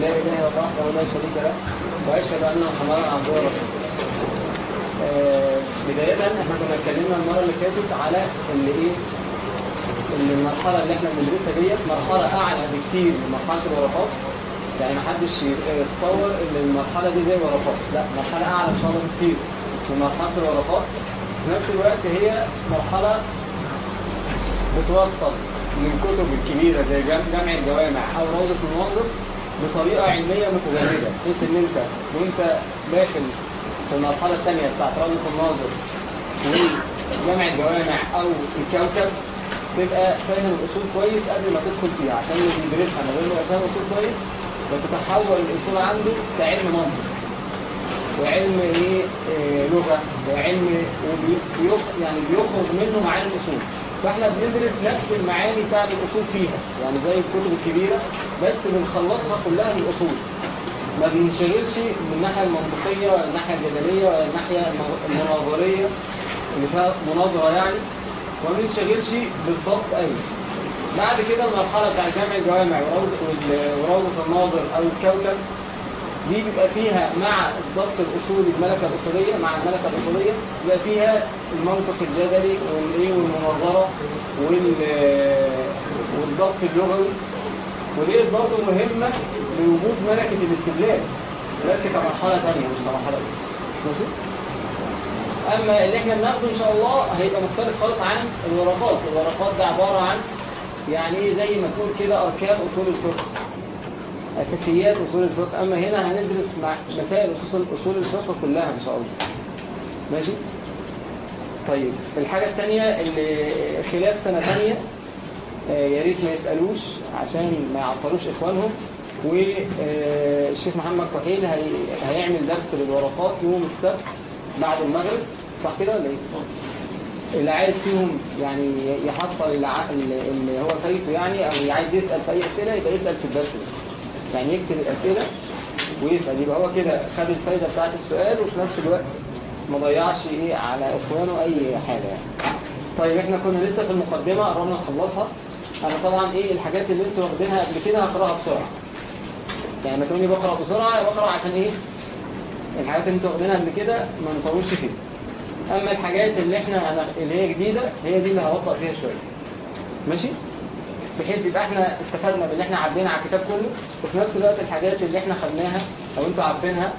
لا إله إلا الله وحده لا شريك له وأشهد أن محمدا عبده ورسوله. آه، بداية إحنا كنا اتكلمنا المرة اللي فاتت على اللي إيه؟ ان المرحلة اللي إحنا بندرسها ديت مرحلة أعلى بكتير من مرحلة الورقات. يعني محدش يتصور إن المرحلة دي زي الورقات. لا مرحلة أعلى إن شاء الله بكتير من مرحلة الورقات. في نفس الوقت هي مرحلة بتوصل للكتب الكبيرة زي جم- جمع الجوامع أو روضة المناظر. بطريقة علمية متجردة بحيث إن أنت وأنت داخل في المرحلة الثانية بتاعت روضة المناظر وجمع الجوامع أو الكوكب تبقى فاهم الأصول كويس قبل ما تدخل فيها. عشان اللي بيدرسها من غير ما يبقى فاهم الأصول كويس بتتحول الأصول عنده كعلم منطق. وعلم إيه؟ آه، لغة. وعلم وبيخ يعني بيخرج منه معاني الأصول. فاحنا بندرس نفس المعاني بتاعت الأصول فيها. يعني زي الكتب الكبيرة بس بنخلصها كلها من الأصول. ما بننشغلش من الناحية المنطقية ولا الناحية الجدلية ولا الناحية المن- المناظرية. اللي فيها مناظرة يعني. وما بننشغلش بالضبط أيوه بعد كده المرحلة بتاع جمع الجوامع وروضة الناظر أو الكوكب دي بيبقى فيها مع الضبط الأصولي الملكة الأصولية مع الملكة الأصولية بيبقى فيها المنطق الجدلي والإيه والمناظرة وال- والضبط اللغوي. ودي برضه مهمة لوجود ملكة الاستدلال بس كمرحلة تانية مش كمرحلة أولى. ماشي؟ أما اللي إحنا بناخده إن شاء الله هيبقى مختلف خالص عن الورقات. الورقات ده عبارة عن يعني إيه زي ما تقول كده أركان أصول الفقه. أساسيات أصول الفقه. أما هنا هندرس مسائل أصول أصول الفقه كلها إن شاء الله. ماشي؟ طيب الحاجة الثانية اللي خلاف سنة ثانية آه، يا ريت ما يسألوش عشان ما يعطلوش إخوانهم. والشيخ محمد كحيل هي- هيعمل درس للورقات يوم السبت بعد المغرب. صح كده ولا إيه؟ اللي عايز فيهم يعني يحصل اللي هو فايته يعني أو عايز يسأل في أي أسئلة يبقى يسأل في الدرس ده. يعني يكتب الأسئلة ويسأل. يبقى هو كده خد الفايدة بتاعت السؤال وفي نفس الوقت ما ضيعش إيه على إخوانه أي حاجة يعني. طيب إحنا كنا لسه في المقدمة قررنا نخلصها. أنا طبعا إيه الحاجات اللي أنتوا واخدينها قبل كده هقراها بسرعة. يعني لما تقولي بقرأ بسرعة بقرأ عشان إيه؟ الحاجات اللي أنتوا واخدينها قبل كده ما نطولش فيها. أما الحاجات اللي إحنا اللي هي جديدة هي دي اللي هبطأ فيها شوية. ماشي؟ بحيث يبقى إحنا استفدنا باللي إحنا عدينا على الكتاب كله وفي نفس الوقت الحاجات اللي إحنا خدناها أو أنتوا عارفينها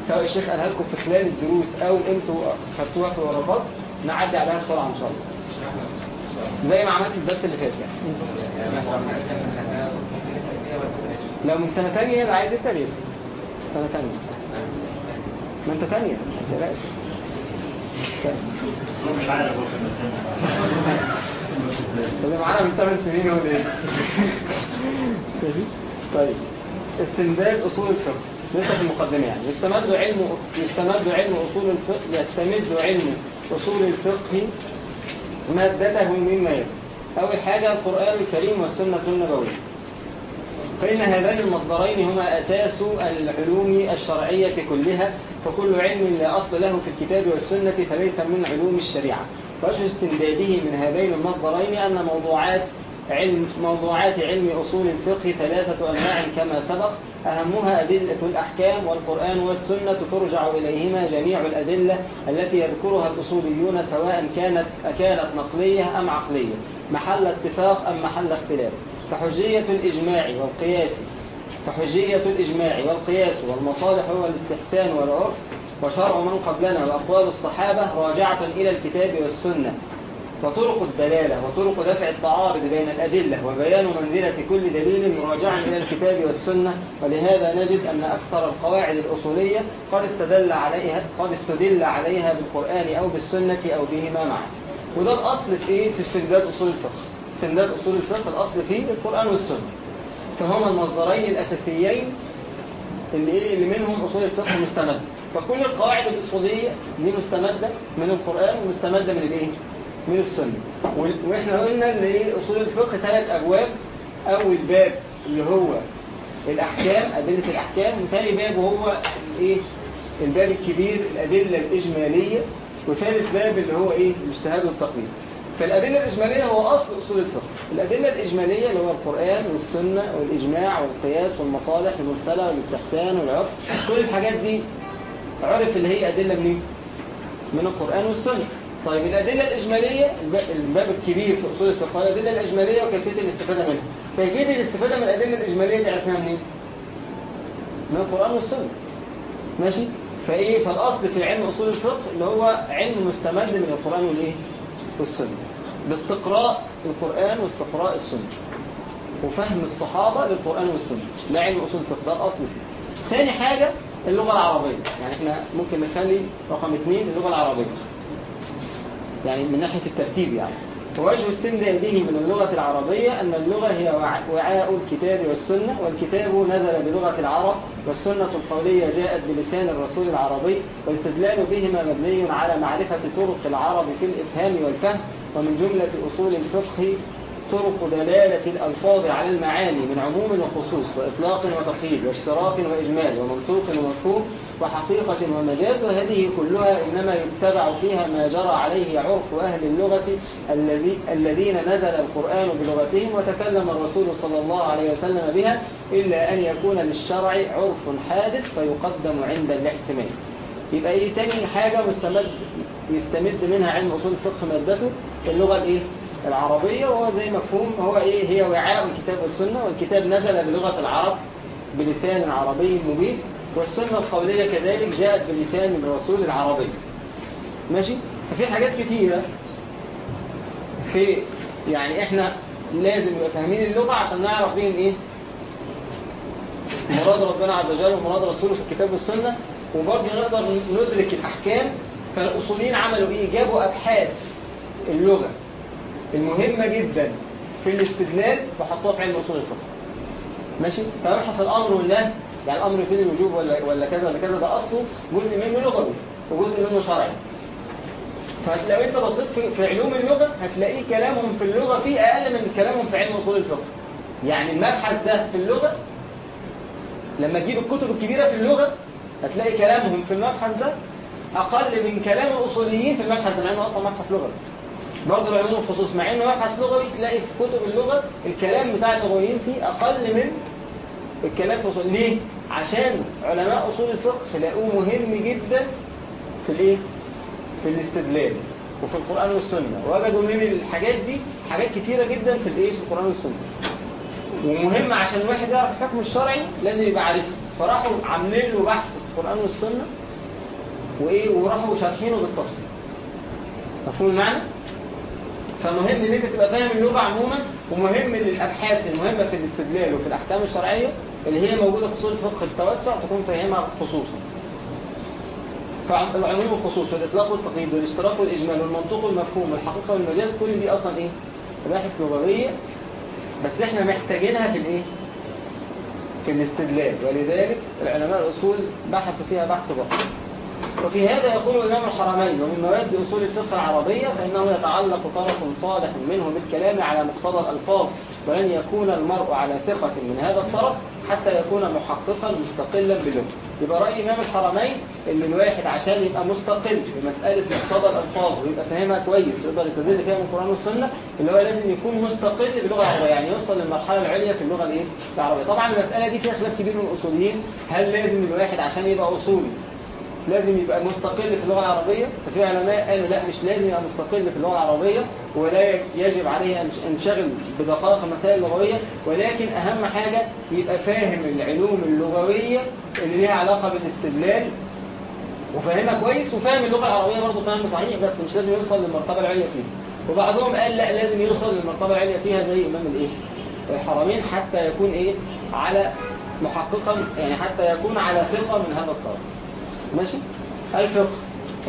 سواء الشيخ قالها لكم في خلال الدروس أو أنتوا خدتوها في الورقات نعدي عليها بسرعة إن شاء الله. زي ما عملت الدرس اللي فات يعني. لو من سنة ثانية يبقى عايز يسأل يسال سنة ثانية ما انت ثانية ما تقلقش. مش عارف اللي معانا من 8 سنين هو ليه؟ ماشي. طيب. استمداد أصول الفقه. لسه في المقدمة يعني. يستمد علم يستمد علم أصول الفقه يستمد علم أصول الفقه مادته مما يلي. اول حاجة القرآن الكريم والسنة النبوية. فإن هذين المصدرين هما أساس العلوم الشرعية كلها فكل علم لا أصل له في الكتاب والسنة فليس من علوم الشريعة. وجه استمداده من هذين المصدرين أن موضوعات علم موضوعات علم أصول الفقه ثلاثة أنواع كما سبق. أهمها أدلة الأحكام والقرآن والسنة ترجع إليهما جميع الأدلة التي يذكرها الأصوليون سواء كانت كانت نقلية أم عقلية. محل اتفاق أم محل اختلاف. فحجية الإجماع والقياس فحجية الإجماع والقياس والمصالح والاستحسان والعرف وشرع من قبلنا وأقوال الصحابة راجعة إلى الكتاب والسنة. وطرق الدلالة وطرق دفع التعارض بين الأدلة وبيان منزلة كل دليل راجعا إلى الكتاب والسنة. ولهذا نجد أن أكثر القواعد الأصولية قد استدل عليها قد استدل عليها بالقرآن أو بالسنة أو بهما معا. وده الأصل في إيه؟ في استمداد أصول الفقه. استمداد أصول الفقه الأصل فيه القرآن والسنة. فهما المصدرين الأساسيين اللي إيه اللي منهم أصول الفقه مستمد فكل القواعد الأصولية دي مستمدة من القرآن ومستمدة من الإيه؟ من السنة. وإحنا قلنا إن إيه؟ أصول الفقه ثلاث أبواب. أول باب اللي هو الأحكام أدلة الأحكام وثاني باب وهو إيه؟ الباب الكبير الأدلة الإجمالية. وثالث باب اللي هو إيه؟ الاجتهاد والتقليد فالأدلة الإجمالية هو أصل أصول الفقه. الأدلة الإجمالية اللي هو القرآن والسنة والإجماع والقياس والمصالح المرسلة والإستحسان والعرف كل الحاجات دي عرف اللي هي أدلة منين؟ من القرآن والسنة. طيب الأدلة الإجمالية الب- الباب الكبير في أصول الفقه الأدلة الإجمالية وكيفية الاستفادة منها. كيفية الاستفادة من الأدلة الإجمالية تعرفها منين؟ من القرآن والسنة. ماشي؟ فإيه؟ فالأصل في علم أصول الفقه اللي هو علم مستمد من القرآن والإيه؟ والسنة. باستقراء القرآن واستقراء السنة. وفهم الصحابة للقرآن والسنة. ده علم أصول الفقه ده الأصل فيه. ثاني حاجة اللغة العربية. يعني إحنا ممكن نخلي رقم اثنين اللغة العربية. يعني من ناحية الترتيب يعني. ووجه استمداده من اللغة العربية أن اللغة هي وع- وعاء الكتاب والسنة والكتاب نزل بلغة العرب والسنة القولية جاءت بلسان الرسول العربي والاستدلال بهما مبني على معرفة طرق العرب في الإفهام والفهم ومن جملة أصول الفقه طرق دلالة الألفاظ على المعاني من عموم وخصوص وإطلاق وتقييد واشتراك وإجمال ومنطوق ومفهوم وحقيقة ومجاز وهذه كلها إنما يتبع فيها ما جرى عليه عرف أهل اللغة الذي الذين نزل القرآن بلغتهم وتكلم الرسول صلى الله عليه وسلم بها إلا أن يكون للشرع عرف حادث فيقدم عند الاحتمال يبقى إيه تاني حاجة مستمد يستمد منها علم أصول الفقه مادته اللغة الإيه؟ العربية وهو زي مفهوم هو إيه هي وعاء الكتاب والسنة والكتاب نزل بلغة العرب بلسان عربي مبين والسنة القولية كذلك جاءت بلسان الرسول العربي. ماشي؟ ففي حاجات كتيرة في يعني إحنا لازم نبقى فاهمين اللغة عشان نعرف بين إيه؟ مراد ربنا عز وجل ومراد رسوله في الكتاب والسنة وبرضه نقدر ندرك الأحكام فالأصوليين عملوا إيه؟ جابوا أبحاث اللغة. المهمة جدا في الاستدلال وحطوها في علم أصول الفقه. ماشي؟ فمبحث الأمر والنهي يعني الأمر يفيد الوجوب ولا ولا كذا ولا كذا ده أصله جزء منه لغوي وجزء منه شرعي. فلو أنت بصيت في, في علوم اللغة هتلاقي كلامهم في اللغة فيه أقل من كلامهم في علم أصول الفقه. يعني المبحث ده في اللغة لما تجيب الكتب الكبيرة في اللغة هتلاقي كلامهم في المبحث ده أقل من كلام الأصوليين في المبحث ده مع إنه أصلا مبحث لغوي برضه العلوم الخصوص مع إنه مبحث لغوي تلاقي في كتب اللغة الكلام بتاع اللغويين فيه أقل من الكلام في أصول ليه؟ عشان علماء أصول الفقه تلاقوه مهم جدا في الإيه؟ في الاستدلال وفي القرآن والسنة وجدوا من الحاجات دي حاجات كتيرة جدا في الإيه؟ في القرآن والسنة ومهم عشان الواحد يعرف الحكم الشرعي لازم يبقى عارفه فراحوا عاملين له بحث في القرآن والسنة وإيه وراحوا شارحينه بالتفصيل مفهوم المعنى؟ فمهم إن أنت تبقى فاهم اللغة عموما ومهم للأبحاث المهمة في الاستدلال وفي الأحكام الشرعية اللي هي موجودة في أصول الفقه التوسع تكون فاهمها خصوصا فالعموم والخصوص والإطلاق والتقييد والاشتراك والإجمال والمنطوق والمفهوم والحقيقة والمجاز كل دي أصلا إيه؟ مباحث لغوية بس إحنا محتاجينها في الإيه؟ في الاستدلال ولذلك العلماء الأصول بحثوا فيها بحث ضخم وفي هذا يقول إمام الحرمين ومن مواد أصول الفقه العربية فإنه يتعلق طرف صالح منه بالكلام على مقتضى الألفاظ ولن يكون المرء على ثقة من هذا الطرف حتى يكون محققا مستقلا بلغة يبقى رأي إمام الحرمين إن الواحد عشان يبقى مستقل بمسألة مقتضى الألفاظ ويبقى فاهمها كويس ويقدر يستدل فيها من القرآن والسنة اللي هو لازم يكون مستقل باللغة العربية يعني يوصل للمرحلة العليا في اللغة الإيه؟ العربية طبعا المسألة دي فيها خلاف كبير من الأصوليين هل لازم الواحد عشان يبقى أصولي لازم يبقى مستقل في اللغة العربية. ففي علماء قالوا لا مش لازم يبقى مستقل في اللغة العربية ولا يجب عليه أن ينشغل بدقائق المسائل اللغوية ولكن أهم حاجة يبقى فاهم العلوم اللغوية اللي ليها علاقة بالاستدلال وفاهمها كويس وفاهم اللغة العربية برضه فاهم صحيح بس مش لازم يوصل للمرتبة العليا فيها. وبعضهم قال لا لازم يوصل للمرتبة العليا فيها زي إمام الإيه؟ الحرمين حتى يكون إيه؟ على محققا يعني حتى يكون على ثقة من هذا الطرف. ماشي؟ الفقه.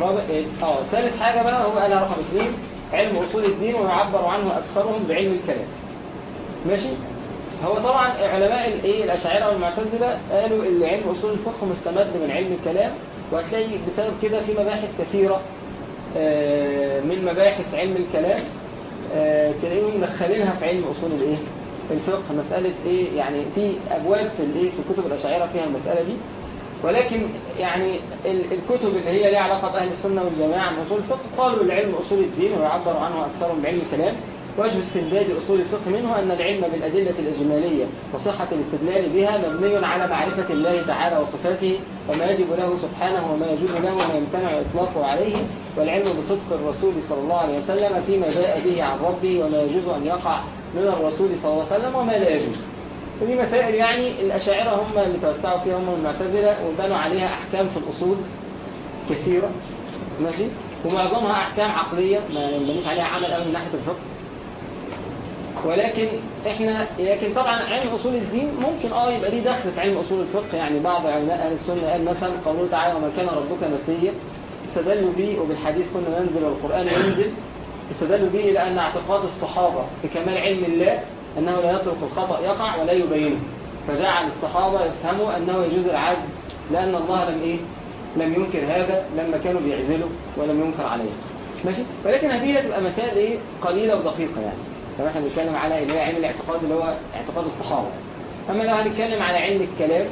رابع إيه؟ آه ثالث حاجة بقى هو قالها رقم اثنين علم أصول الدين ويعبر عنه أكثرهم بعلم الكلام. ماشي؟ هو طبعا علماء الإيه؟ الأشاعرة والمعتزلة قالوا إن علم أصول الفقه مستمد من علم الكلام وهتلاقي بسبب كده في مباحث كثيرة من مباحث علم الكلام تلاقيهم مدخلينها في علم أصول الإيه؟ الفقه. مسألة إيه؟ يعني في أبواب في الإيه؟ في كتب الأشاعرة فيها المسألة دي. ولكن يعني ال- الكتب اللي هي ليها علاقة بأهل السنة والجماعة من أصول الفقه قالوا العلم أصول الدين ويعبر عنه أكثرهم بعلم الكلام. وجه استمداد أصول الفقه منه أن العلم بالأدلة الإجمالية وصحة الاستدلال بها مبني على معرفة الله تعالى وصفاته وما يجب له سبحانه وما يجوز له وما يمتنع إطلاقه عليه. والعلم بصدق الرسول صلى الله عليه وسلم فيما جاء به عن ربه وما يجوز أن يقع من الرسول صلى الله عليه وسلم وما لا يجوز. ودي مسائل يعني الأشاعرة هم اللي توسعوا فيها هم المعتزلة وبنوا عليها أحكام في الأصول كثيرة. ماشي؟ ومعظمها أحكام عقلية ما ينبنيش عليها عمل أوي من ناحية الفقه. ولكن إحنا لكن طبعا علم أصول الدين ممكن آه يبقى ليه دخل في علم أصول الفقه. يعني بعض علماء أهل السنة قال مثلا قوله تعالى وما كان ربك نسيا. استدلوا به وبالحديث كنا ننزل والقرآن ينزل. استدلوا به إلى ان اعتقاد الصحابة في كمال علم الله أنه لا يترك الخطأ يقع ولا يبينه. فجعل الصحابة يفهموا أنه يجوز العزل لأن الله لم إيه؟ لم ينكر هذا لما كانوا بيعزلوا ولم ينكر عليه. ماشي؟ ولكن هذه تبقى مسائل إيه؟ قليلة ودقيقة يعني. لو إحنا بنتكلم على اللي هو علم الاعتقاد اللي هو اعتقاد الصحابة. أما لو هنتكلم على علم الكلام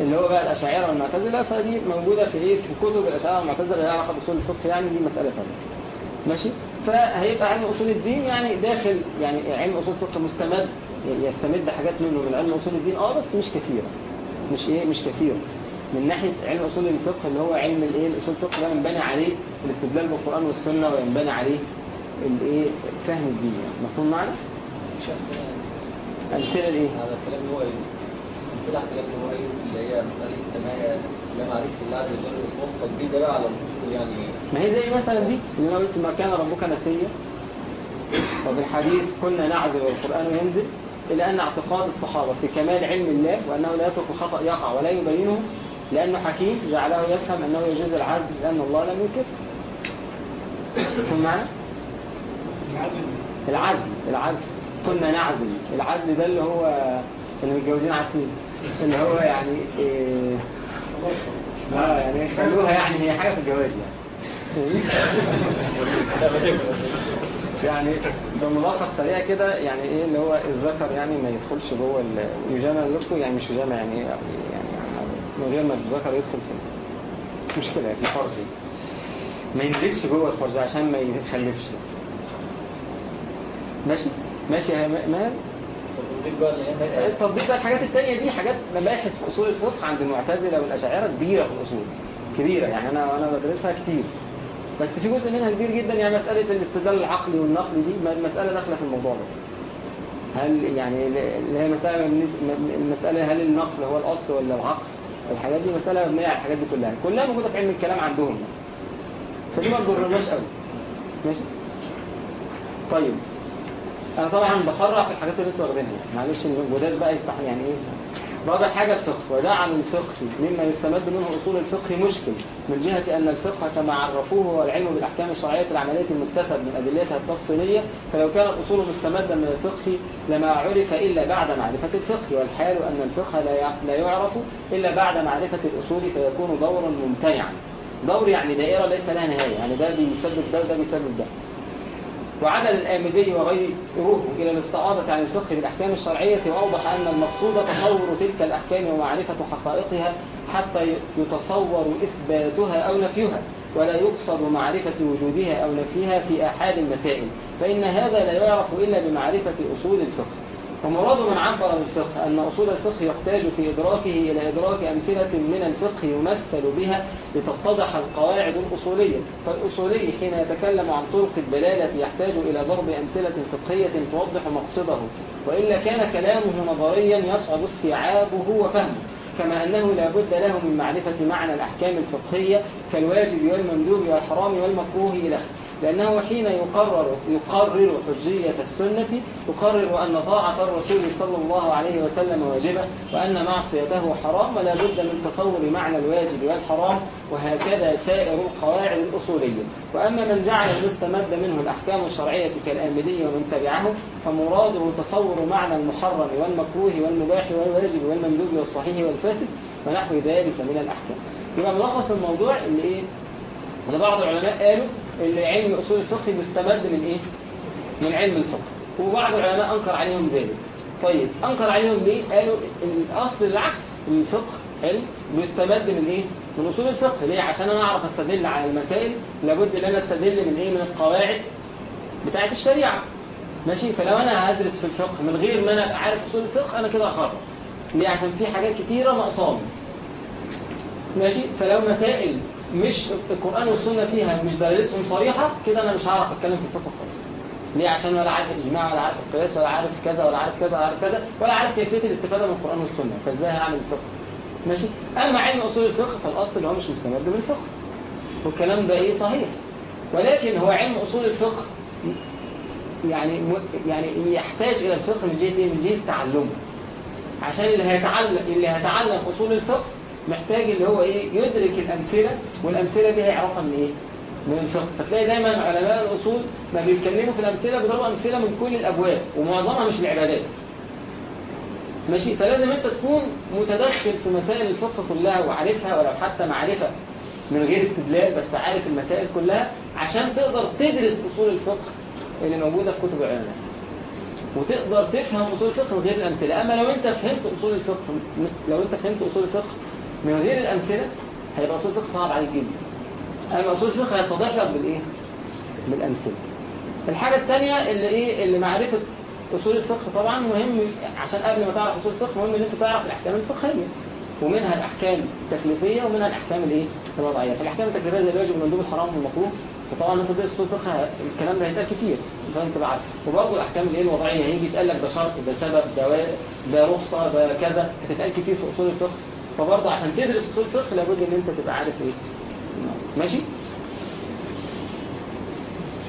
اللي هو بقى الأشاعرة والمعتزلة فدي موجودة في إيه؟ في كتب الأشاعرة والمعتزلة اللي لها علاقة بأصول الفقه يعني دي مسألة ثانية ماشي؟ فهيبقى علم أصول الدين يعني داخل يعني علم أصول الفقه مستمد يستمد حاجات منه من علم أصول الدين. آه بس مش كثيرة. مش إيه؟ مش كثيرة. من ناحية علم أصول الفقه اللي هو علم الإيه؟ الأصول الفقه ده ينبني عليه الاستدلال بالقرآن والسنة وينبني عليه الإيه؟ فهم الدين يعني. مفهوم معنا أمثلة الايه على الكلام اللي هو قايله أمثلة على الكلام اللي هو قايله اللي هي مسألة ما لا معرفة الله عز وجل والخوف تطبيق ده بقى على يعني. ما هي زي مثلا دي؟ اللي أنا قلت ما كان ربك نسيا. وبالحديث كنا نعزل والقرآن ينزل إلى أن اعتقاد الصحابة في كمال علم الله وأنه لا يترك الخطأ يقع ولا يبينه لأنه حكيم جعله يفهم أنه يجوز العزل لأن الله لم ينكر مفهوم معنا؟ العزم العزل العزل. كنا نعزل. العزل ده اللي هو اللي متجوزين عارفين. اللي هو يعني إيه؟ آه يعني خلوها يعني هي حاجة في الجواز يعني. يعني بملخص سريع كده يعني إيه اللي هو الذكر يعني ما يدخلش جوه يجامع زوجته يعني مش يجامع يعني يعني من غير ما الذكر يدخل في مشكلة في الفرج ما ينزلش جوه الفرج عشان ما يخلفش. ماشي؟ ماشي يا ماهر التطبيق بقى التطبيق بقى الحاجات التانية دي حاجات مباحث في أصول الفقه عند المعتزلة والأشاعرة كبيرة في الأصول كبيرة يعني أنا وأنا بدرسها كتير. بس في جزء منها كبير جدا يعني مسألة الاستدلال العقلي والنقلي دي مسألة داخلة في الموضوع ده. هل يعني اللي هي مسألة المسألة هل النقل هو الأصل ولا العقل؟ الحاجات دي مسألة مبنية على الحاجات دي كلها. كلها موجودة في علم الكلام عندهم. فدي ما تضرناش قوي. ماشي؟ طيب. أنا طبعا بسرع في الحاجات اللي أنتوا واخدينها. معلش الجداد بقى يستحمل يعني إيه؟ رابع حاجة الفقه وجعل الفقه مما يستمد منه أصول الفقه مشكل من جهة أن الفقه كما عرفوه هو العلم بالأحكام الشرعية العملية المكتسب من أدلتها التفصيلية فلو كان الأصول مستمدا من الفقه لما عرف إلا بعد معرفة الفقه والحال أن الفقه لا يعرف إلا بعد معرفة الأصول فيكون دورا ممتنعا. دور يعني دائرة ليس لها نهاية يعني ده بيسبب ده وده بيسبب ده. وعدل الآمدي وغيره إلى الاستعاضة عن الفقه بالأحكام الشرعية وأوضح أن المقصود تصور تلك الأحكام ومعرفة حقائقها حتى يتصور إثباتها أو نفيها ولا يقصد معرفة وجودها أو نفيها في أحد المسائل فإن هذا لا يعرف إلا بمعرفة أصول الفقه. ومراد من عبر بالفقه أن أصول الفقه يحتاج في إدراكه إلى إدراك أمثلة من الفقه يمثل بها لتتضح القواعد الأصولية. فالأصولي حين يتكلم عن طرق الدلالة يحتاج إلى ضرب أمثلة فقهية توضح مقصده وإلا كان كلامه نظريا يصعب استيعابه وفهمه كما أنه لا بد له من معرفة معنى الأحكام الفقهية كالواجب والمندوب والحرام والمكروه إلى آخره. لأنه حين يقرر يقرر حجية السنة يقرر أن طاعة الرسول صلى الله عليه وسلم واجبة وأن معصيته حرام ولا بد من تصور معنى الواجب والحرام وهكذا سائر القواعد الأصولية وأما من جعل المستمد منه الأحكام الشرعية كالآمدي ومن تبعه فمراده تصور معنى المحرم والمكروه والمباح والواجب والمندوب والصحيح والفاسد ونحو ذلك من الأحكام يبقى ملخص الموضوع اللي إيه؟ اللي بعض العلماء قالوا إن علم أصول الفقه مستمد من إيه؟ من علم الفقه. وبعض العلماء أنكر عليهم ذلك. طيب أنكر عليهم ليه؟ قالوا الأصل العكس الفقه علم بيستمد من إيه؟ من أصول الفقه. ليه؟ عشان أنا أعرف أستدل على المسائل لابد إن أنا أستدل من إيه؟ من القواعد بتاعه الشريعة. ماشي؟ فلو أنا هدرس في الفقه من غير ما أنا عارف أصول الفقه أنا كده هخرف. ليه؟ عشان في حاجات كتيرة ناقصاني. ماشي؟ فلو مسائل مش القرآن والسنة فيها مش دلالتهم صريحة كده أنا مش هعرف أتكلم في الفقه خالص. ليه؟ عشان ولا عارف الإجماع ولا عارف القياس ولا عارف كذا ولا عارف كذا ولا عارف كذا ولا عارف كيفية الاستفادة من القرآن والسنة. فإزاي هعمل الفقه؟ ماشي؟ أما علم أصول الفقه فالأصل اللي هو مش مستمد من الفقه والكلام ده إيه؟ صحيح. ولكن هو علم أصول الفقه يعني. يعني يحتاج إلى الفقه من جهة إيه؟ من جهة تعلمه. عشان اللي هيتعلم اللي هيتعلم أصول الفقه محتاج اللي هو إيه يدرك الأمثلة والأمثلة دي هيعرفها من إيه؟ من الفقه. فتلاقي دايما علماء الأصول ما بيتكلموا في الأمثلة بيضربوا أمثلة من كل الأبواب ومعظمها مش العبادات. ماشي؟ فلازم أنت تكون متدخل في مسائل الفقه كلها وعارفها ولو حتى معرفة من غير استدلال بس عارف المسائل كلها عشان تقدر تدرس أصول الفقه اللي موجودة في كتب العلماء وتقدر تفهم أصول الفقه من غير الأمثلة. أما لو أنت فهمت أصول الفقه لو أنت فهمت أصول الفقه من غير الأمثلة هيبقى أصول الفقه صعب عليك جدا. أما أصول الفقه هيتضح لك بالإيه؟ بالأمثلة. الحاجة الثانية اللي إيه؟ اللي معرفة أصول الفقه طبعا مهم عشان قبل ما تعرف أصول الفقه مهم إن أنت تعرف الأحكام الفقهية. ومنها الأحكام التكليفية ومنها الأحكام الإيه؟ الوضعية. فالأحكام التكليفية زي الواجب والمندوب الحرام والمكروه وطبعا أنت تدرس أصول الفقه الكلام ده هيتقال كتير. فانت بقى عارف وبرضه الأحكام الإيه؟ الوضعية. هيجي يتقال لك ده شرط ده سبب ده ده رخصة ده كذا. هتتقال كتير في أصول الفقه. فبرضه عشان تدرس اصول الفقه لابد إن أنت تبقى عارف إيه. ماشي؟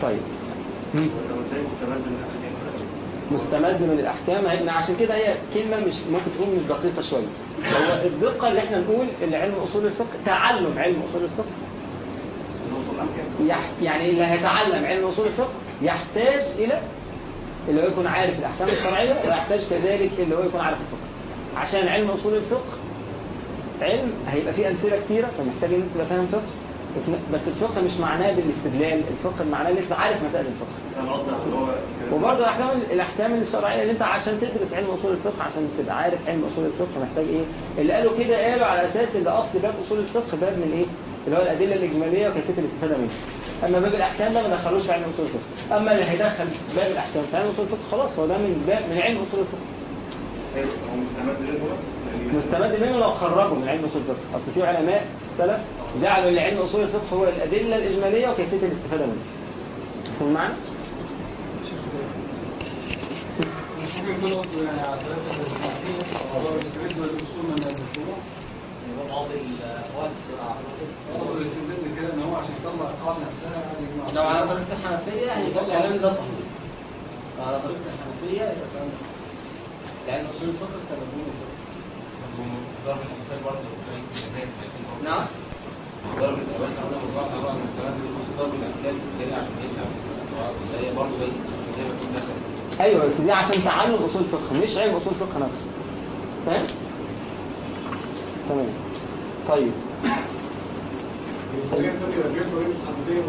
طيب. مستمد من الأحكام. عشان كده هي كلمة مش ممكن تكون مش دقيقة شوية. هو الدقة اللي إحنا نقول اللي علم أصول الفقه تعلم علم أصول الفقه. يعني اللي هيتعلم علم أصول الفقه يحتاج إلى اللي هو يكون عارف الأحكام الشرعية ويحتاج كذلك اللي هو يكون عارف الفقه. عشان علم أصول الفقه علم هيبقى فيه أمثلة كتيرة فمحتاج إن أنت تبقى فاهم فقه بس الفقه مش معناه بالاستدلال الفقه معناه إن أنت عارف مسائل الفقه. وبرضه الأحكام الأحكام الشرعية اللي أنت عشان تدرس علم أصول الفقه عشان تبقى عارف علم أصول الفقه محتاج إيه؟ اللي قالوا كده قالوا على أساس إن أصل باب أصول الفقه باب من إيه؟ اللي هو الأدلة الإجمالية وكيفية الاستفادة منها. أما باب الأحكام ده ما دخلوش في علم أصول الفقه. أما اللي هيدخل باب الأحكام في علم أصول الفقه خلاص هو ده من باب من علم أصول الفقه. مستمد منه لو خرجوا من علم أصول الفقه. أصل في علماء في السلف جعلوا لعلم أصول الفقه هو الأدلة الإجمالية وكيفية الاستفادة منه مفهوم يعني يعني يجمع لو على طريقة الحنفية هيبقى الكلام ده صحيح. لو على طريقة الحنفية يبقى الكلام ده صحيح. لأن أصول الفقه استمدوا من الفقه ضرب الامثال برضه نعم. ضرب الامثال إحنا موضوعنا بقى مستند ضرب الامثال في الدليل عشان يفهم هي برضه بقى زي ما تكون دخل أيوه بس دي عشان تعلم أصول الفقه مش علم أصول الفقه نفسه. فاهم؟ تمام. طيب. الطريقة طريقة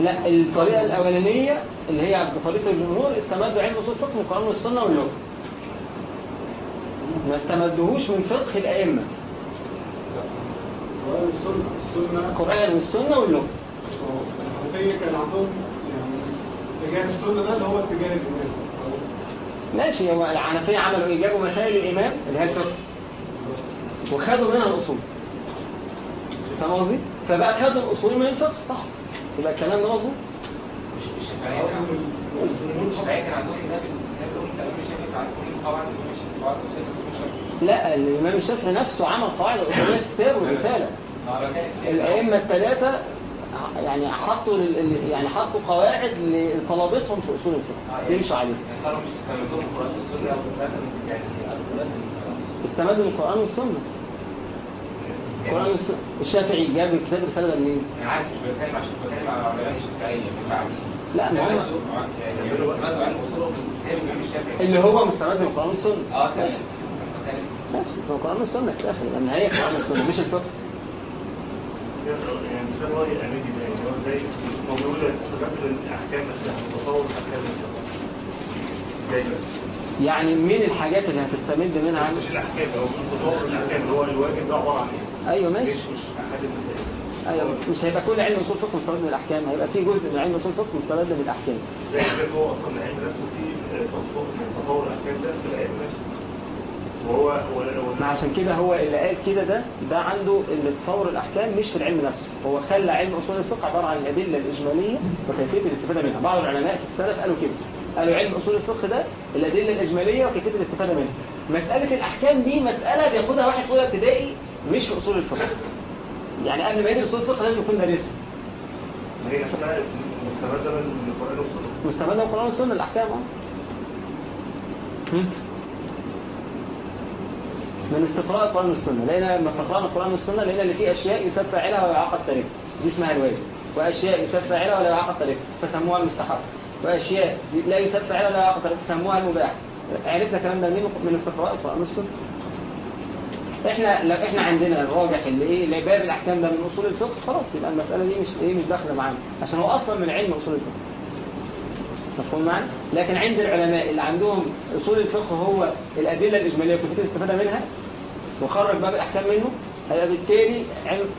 لا الطريقة الأولانية اللي هي طريقة الجمهور استمدوا علم أصول الفقه من القرآن والسنة واللغة. ما استمدوهوش من فقه الأئمة. وقالوا السنة السنة. القران والسنة واللغة. الحنفية كان عندهم يعني اتجاه السنة ده اللي هو اتجاه الإمام ماشي هو الحنفيه عملوا إيه جابوا مسائل الإمام اللي هي الفقه. وخدوا منها الأصول. فاهم قصدي؟ فبقى خدوا الأصول من الفقه صح. يبقى الكلام ده مظبوط. الشافعية كان- الشافعية عندهم كتاب كتاب الأم الإمام الشافعي عارفين القواعد الإمام الشافعي أصول الإمام الشافعي لا الإمام الشافعي نفسه عمل قواعد اصوليه في كتابه كتاب الأئمة الثلاثه يعني حطوا لل- يعني حطوا قواعد لطلبتهم في أصول الفقه. يمشوا عليها استمدوا من القرآن والسنة. القرآن والسنة. الشافعي جاب كتاب الرساله ده منين؟ أنا عارف مش بتكلم عشان بتكلم على علماء الشافعية من بعدين لا، ما هم- اللي هو مستمد من القرآن والسنة. آه تمام. ماشي هو القران والسنة في الآخر لأن هي القران والسنة مش الفقه. يعني مش فاهم رأي ده يعني هو إزاي استفدت من الأحكام نفسها من تصور الأحكام نفسها إزاي بقى؟ يعني من الحاجات اللي هتستمد منها عن مش الأحكام هو متصور الأحكام اللي هو الواجب ده عبارة عن إيه؟ أيوه ماشي. مش أحد المسائل؟ أيوه مش هيبقى كل علم أصول فقه مستمد من الأحكام هيبقى في جزء من علم أصول فقه مستمد من الأحكام. زي كده هو أصلا العلم نفسه فيه آه، تصور تصور الأحكام ده في العلم نفسه. وهو ما عشان كده هو اللي قال كده ده ده عنده اللي تصور الأحكام مش في العلم نفسه. هو خلى علم أصول الفقه عبارة عن الأدلة الإجمالية وكيفية الاستفادة منها. بعض العلماء في السلف قالوا كده. قالوا علم أصول الفقه ده الأدلة الإجمالية وكيفية الاستفادة منها. مسألة الأحكام دي مسألة بياخدها واحد في أولى ابتدائي مش في أصول الفقه. يعني قبل ما يدرس أصول الفقه لازم يكون دارسها. هي نفسها مستمده من القران والسنة مستمده من القران والسنة الأحكام. آه هم؟ من استقراء القرآن والسنة. لقينا لما استقرأنا القرآن والسنة لقينا اللي فيه أشياء يساب فاعلها ويعاقب تاركها دي اسمها الواجب وأشياء يساب فاعلها ولا يعاقب تاركها فسموها المستحب. وأشياء لا يساب فاعلها ولا يعاقب تاركها فسموها المباح. عرفنا الكلام ده منين؟ من استقراء القرآن والسنة. إحنا لو إحنا عندنا الراجح اللي إيه اللي باب الأحكام ده من أصول الفقه خلاص يبقى المسألة دي مش إيه مش داخلة معانا. عشان هو أصلا من علم أصول الفقه. مفهوم معانا لكن عند العلماء اللي عندهم أصول الفقه هو الأدلة الإجمالية وكيفيه الاستفاده منها وخرج باب الأحكام منه هيبقى بالتالي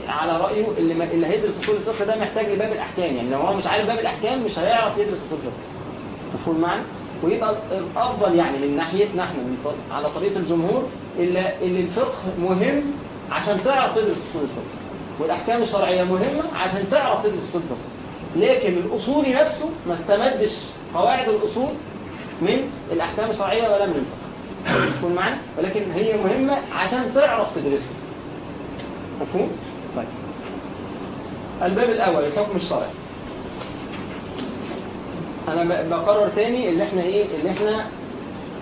على رأيه اللي ما اللي هيدرس أصول الفقه ده محتاج لباب الأحكام يعني لو هو مش عارف باب الأحكام مش هيعرف يدرس أصول الفقه. مفهوم معانا ويبقى الأفضل يعني من ناحيتنا إحنا من على طريقة الجمهور اللي, اللي الفقه مهم عشان تعرف تدرس أصول الفقه والأحكام الشرعية مهمة عشان تعرف تدرس أصول الفقه. لكن الاصولي نفسه ما استمدش قواعد الأصول من الأحكام الشرعية ولا من الفقه. مفهوم معانا؟ ولكن هي مهمة عشان تعرف تدرسه مفهوم؟ طيب. الباب الأول الحكم الشرعي. أنا ب- بقرر تاني اللي إحنا إيه؟ اللي إحنا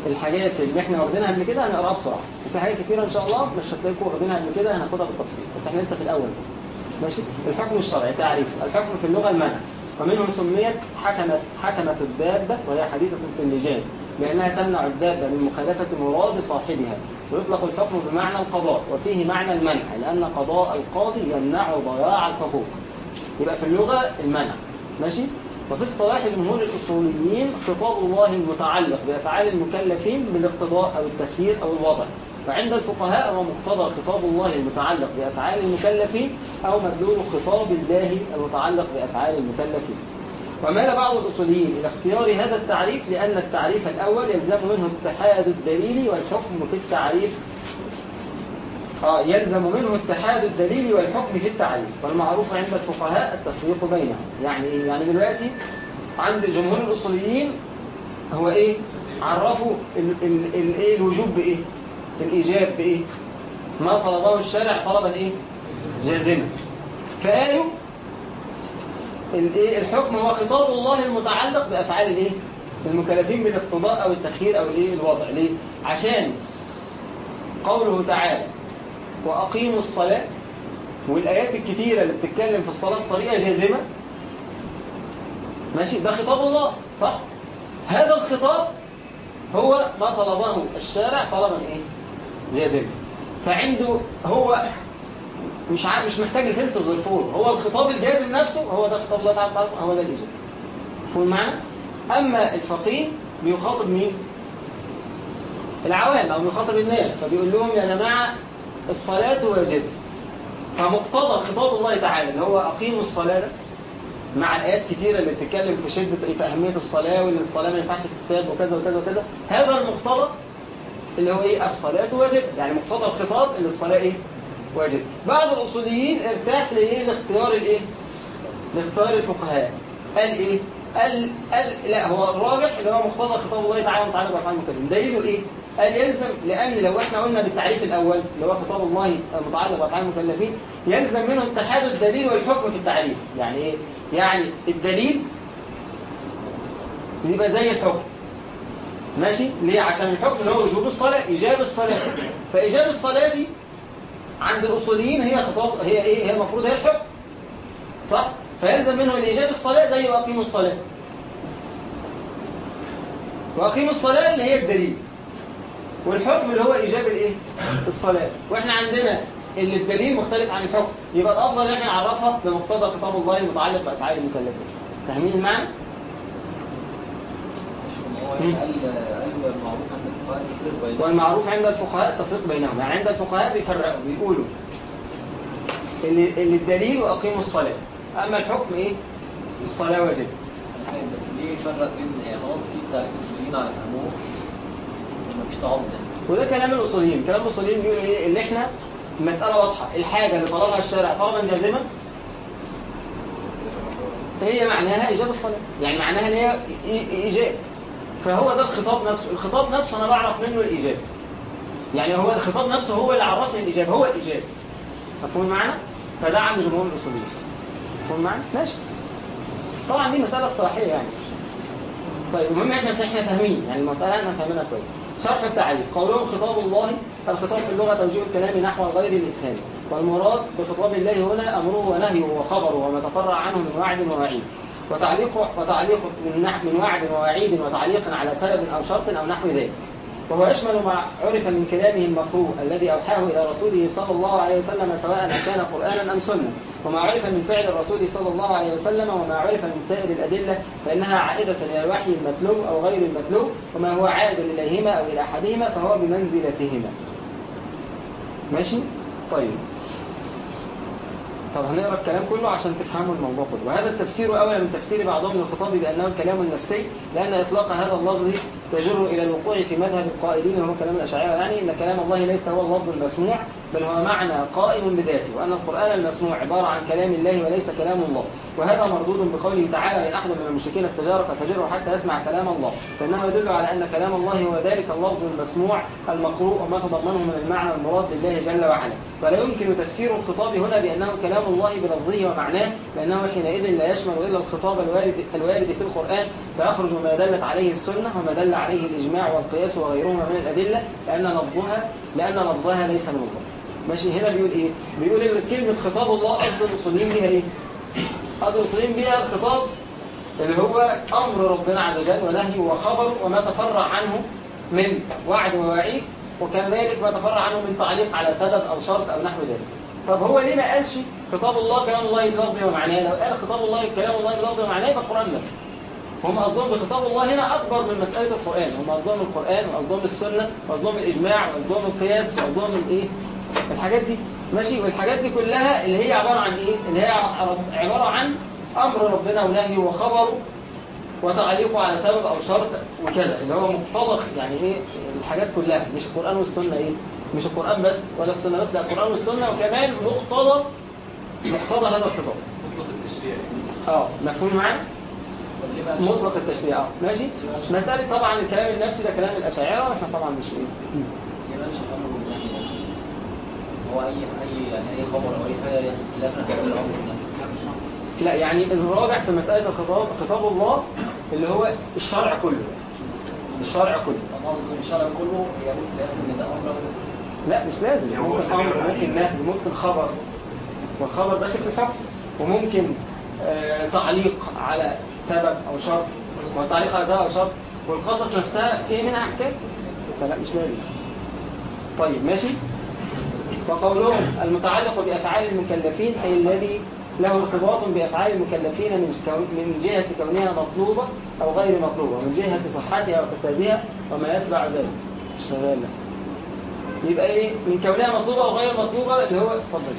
الحاجات اللي إحنا واخدينها قبل كده هنقراها بسرعة. وفي حاجات كتيرة إن شاء الله مش هتلاقيكم واخدينها قبل كده هناخدها بالتفصيل. بس إحنا لسه في الأول بس. ماشي؟ الحكم الشرعي تعريف. الحكم في اللغة المنع ومنه سميت حكمت حكمت الدابة وهي حديثة في اللجان لانها تمنع الدابة من مخالفة مراد صاحبها. ويطلق الحكم بمعنى القضاء وفيه معنى المنع لأن قضاء القاضي يمنع ضياع الحقوق. يبقى في اللغة المنع. ماشي؟ وفي اصطلاح جمهور الأصوليين خطاب الله المتعلق بأفعال المكلفين بالاقتضاء أو التخيير أو الوضع. وعند الفقهاء هو مقتضى خطاب الله المتعلق بأفعال المكلفين أو مدلول خطاب الله المتعلق بأفعال المكلفين. ومال بعض الأصوليين إلى اختيار هذا التعريف لأن التعريف الأول يلزم منه اتحاد الدليل والحكم في التعريف. آه يلزم منه اتحاد الدليل والحكم في التعريف. والمعروف عند الفقهاء التفريق بينهم. يعني إيه؟ يعني دلوقتي عند جمهور الأصوليين هو إيه؟ عرفوا ال ال ال إيه الوجوب بإيه؟ الإيجاب بإيه؟ ما طلبه الشارع طلبا إيه؟ جازما. فقالوا الحكم هو خطاب الله المتعلق بأفعال الإيه؟ المكلفين بالاقتضاء أو التخيير أو الإيه؟ الوضع. ليه؟ عشان قوله تعالى وأقيموا الصلاة والآيات الكتيره اللي بتتكلم في الصلاة بطريقة جازمة. ماشي؟ ده خطاب الله صح؟ هذا الخطاب هو ما طلبه الشارع طلبا إيه؟ جازما فعنده هو مش عارف مش محتاج لسنس وظرفون هو الخطاب الجازم نفسه هو ده خطاب الله تعالى هو ده الإجابة مفهوم معنا أما الفقيه بيخاطب مين؟ العوام أو بيخاطب الناس فبيقول لهم يا جماعة الصلاة واجبة فمقتضى خطاب الله تعالى اللي هو أقيموا الصلاة. ده مع الآيات كتيرة اللي بتتكلم في شدة في أهمية الصلاة وإن الصلاة ما ينفعش تتساب وكذا وكذا وكذا. هذا المقتضى اللي هو إيه؟ الصلاة واجب. يعني مقتضى الخطاب اللي الصلاة إيه؟ واجب. بعض الأصوليين ارتاح لإيه؟ لاختيار الإيه؟ لاختيار الفقهاء. قال إيه؟ قال, قال لا هو الراجح اللي هو مقتضى خطاب الله تعالى وتعالى بأفعال المكلمين دليله إيه؟ قال يلزم لأن لو إحنا قلنا بالتعريف الأول اللي هو خطاب الله المتعلق بأفعال المكلفين يلزم منه اتحاد الدليل والحكم في التعريف. يعني إيه؟ يعني الدليل يبقى زي الحكم. ماشي؟ ليه؟ عشان الحكم اللي هو وجوب الصلاة إيجاب الصلاة. فإيجاب الصلاة دي عند الأصوليين هي خطاب هي إيه؟ هي المفروض هي الحكم. صح؟ فيلزم منه الإيجاب الصلاة زي وأقيموا الصلاة. وأقيموا الصلاة اللي هي الدليل. والحكم اللي هو إيجاب الإيه؟ الصلاة. وإحنا عندنا اللي الدليل مختلف عن الحكم. يبقى الأفضل إن إحنا نعرفها بمقتضى خطاب الله المتعلق بأفعال المكلفين فاهمين المعنى؟ والمعروف عند الفقهاء التفريق بينهم يعني عند الفقهاء بيفرقوا بيقولوا إن إن الدليل وأقيموا الصلاة. أما الحكم إيه؟ الصلاة واجب. طيب، بس ليه يفرق بين خلاص في بتاع المسلمين على فهمهم ومفيش تعارض وده كلام الأصوليين. كلام الأصوليين بيقول إيه؟ اللي إحنا مسألة واضحة. الحاجة اللي طلبها الشارع طلبا جازما. هي معناها إيجاب الصلاة. يعني معناها إن هي إيجاب. فهو ده الخطاب نفسه. الخطاب نفسه أنا بعرف منه الإيجاب. يعني هو الخطاب نفسه هو اللي عرفني الإيجاب هو الإيجاب. مفهوم المعنى فده عند جمهور الأصوليين. مفهوم المعنى ماشي. طبعا دي مسألة اصطلاحية يعني. طيب المهم إحنا إحنا فاهمين. يعني المسألة إحنا فاهمينها كويس. شرح التعريف. قولهم خطاب الله الخطاب في اللغة توجيه الكلام نحو غير الإفهام. والمراد بخطاب الله هنا أمره ونهيه وخبره وما تفرع عنه من وعد ووعيد. وتعليق وتعليق من نحو من وعد ووعيد وتعليق على سبب أو شرط أو نحو ذلك. وهو يشمل ما عرف من كلامه المقروء الذي أوحاه إلى رسوله صلى الله عليه وسلم سواء كان قرآنا أم سنة. وما عرف من فعل الرسول صلى الله عليه وسلم وما عرف من سائر الأدلة فإنها عائدة إلى الوحي المتلو أو غير المتلو. وما هو عائد إليهما أو إلى أحدهما فهو بمنزلتهما. ماشي؟ طيب. طب هنقرأ الكلام كله عشان تفهموا الموضوع كله. وهذا التفسير أولى من تفسير بعضهم للخطاب بأنه الكلام النفسي لأن إطلاق هذا اللفظ يجر إلى الوقوع في مذهب القائلين وهو كلام الأشاعرة يعني أن كلام الله ليس هو اللفظ المسموع بل هو معنى قائم بذاته وأن القرآن المسموع عبارة عن كلام الله وليس كلام الله. وهذا مردود بقوله تعالى من أحد من المشركين استجارك فجره حتى يسمع كلام الله فإنه يدل على أن كلام الله هو ذلك اللفظ المسموع المقروء وما تضمنه من المعنى المراد لله جل وعلا ولا يمكن تفسير الخطاب هنا بأنه كلام الله بلفظه ومعناه لأنه حينئذ لا يشمل إلا الخطاب الوارد, الوارد في القرآن فيخرج ما دلت عليه السنة وما دل عليه الإجماع والقياس وغيرهما من الأدلة لأن لفظها لأن لفظها ليس من الله ماشي هنا بيقول إيه؟ بيقول كلمة خطاب الله قصد الأصوليين بيها إيه؟ قصد الأصوليين بيها الخطاب اللي هو أمر ربنا عز وجل ونهيه وخبر وما تفرع عنه من وعد ووعيد وكذلك ما تفرع عنه من تعليق على سبب أو شرط أو نحو ذلك. طب هو ليه ما قالش خطاب الله كلام الله بلفظه ومعناه؟ لو قال خطاب الله كلام الله بلفظه ومعناه يبقى القرآن بس. هم قصدهم بخطاب الله هنا أكبر من مسألة القرآن. هم قصدهم القرآن وقصدهم السنة وقصدهم الإجماع وقصدهم القياس وقصدهم الإيه؟ الحاجات دي ماشي؟ والحاجات دي كلها اللي هي عبارة عن إيه؟ اللي هي عبارة عن أمر ربنا ونهيه وخبره وتعليقه على سبب أو شرط وكذا اللي هو مقتضى يعني إيه؟ الحاجات كلها مش القرآن والسنة إيه؟ مش القرآن بس ولا السنة بس لا القرآن والسنة وكمان مقتضى مقتضى هذا الخطاب. مطلق التشريع. آه مفهوم بقى مطلق التشريع آه ماشي؟ مسألة طبعا الكلام النفسي ده كلام الأشاعرة وإحنا طبعا مش إيه ليه بقى شغال بالنهي بس هو يعني خبر خلافنا لا يعني الراجع في مسألة الخطاب خطاب الله اللي هو الشرع كله. الشرع كله. قصدي الشرع كله في ده أو لا مش لازم. يعني ممكن العليم. ممكن نهي ممكن خبر. والخبر داخل في الحكم وممكن آه تعليق على سبب أو شرط. والتعليق على سبب أو شرط. والقصص نفسها فيه منها أحكام. فلا مش لازم. طيب ماشي؟ وقولهم المتعلق بأفعال المكلفين أي الذي له ارتباط بأفعال المكلفين من من جهة كونها مطلوبة أو غير مطلوبة ومن جهة صحتها وفسادها وما يتبع ذلك. الشغال ده. يبقى إيه؟ من كونها مطلوبة أو غير مطلوبة اللي هو اتفضل.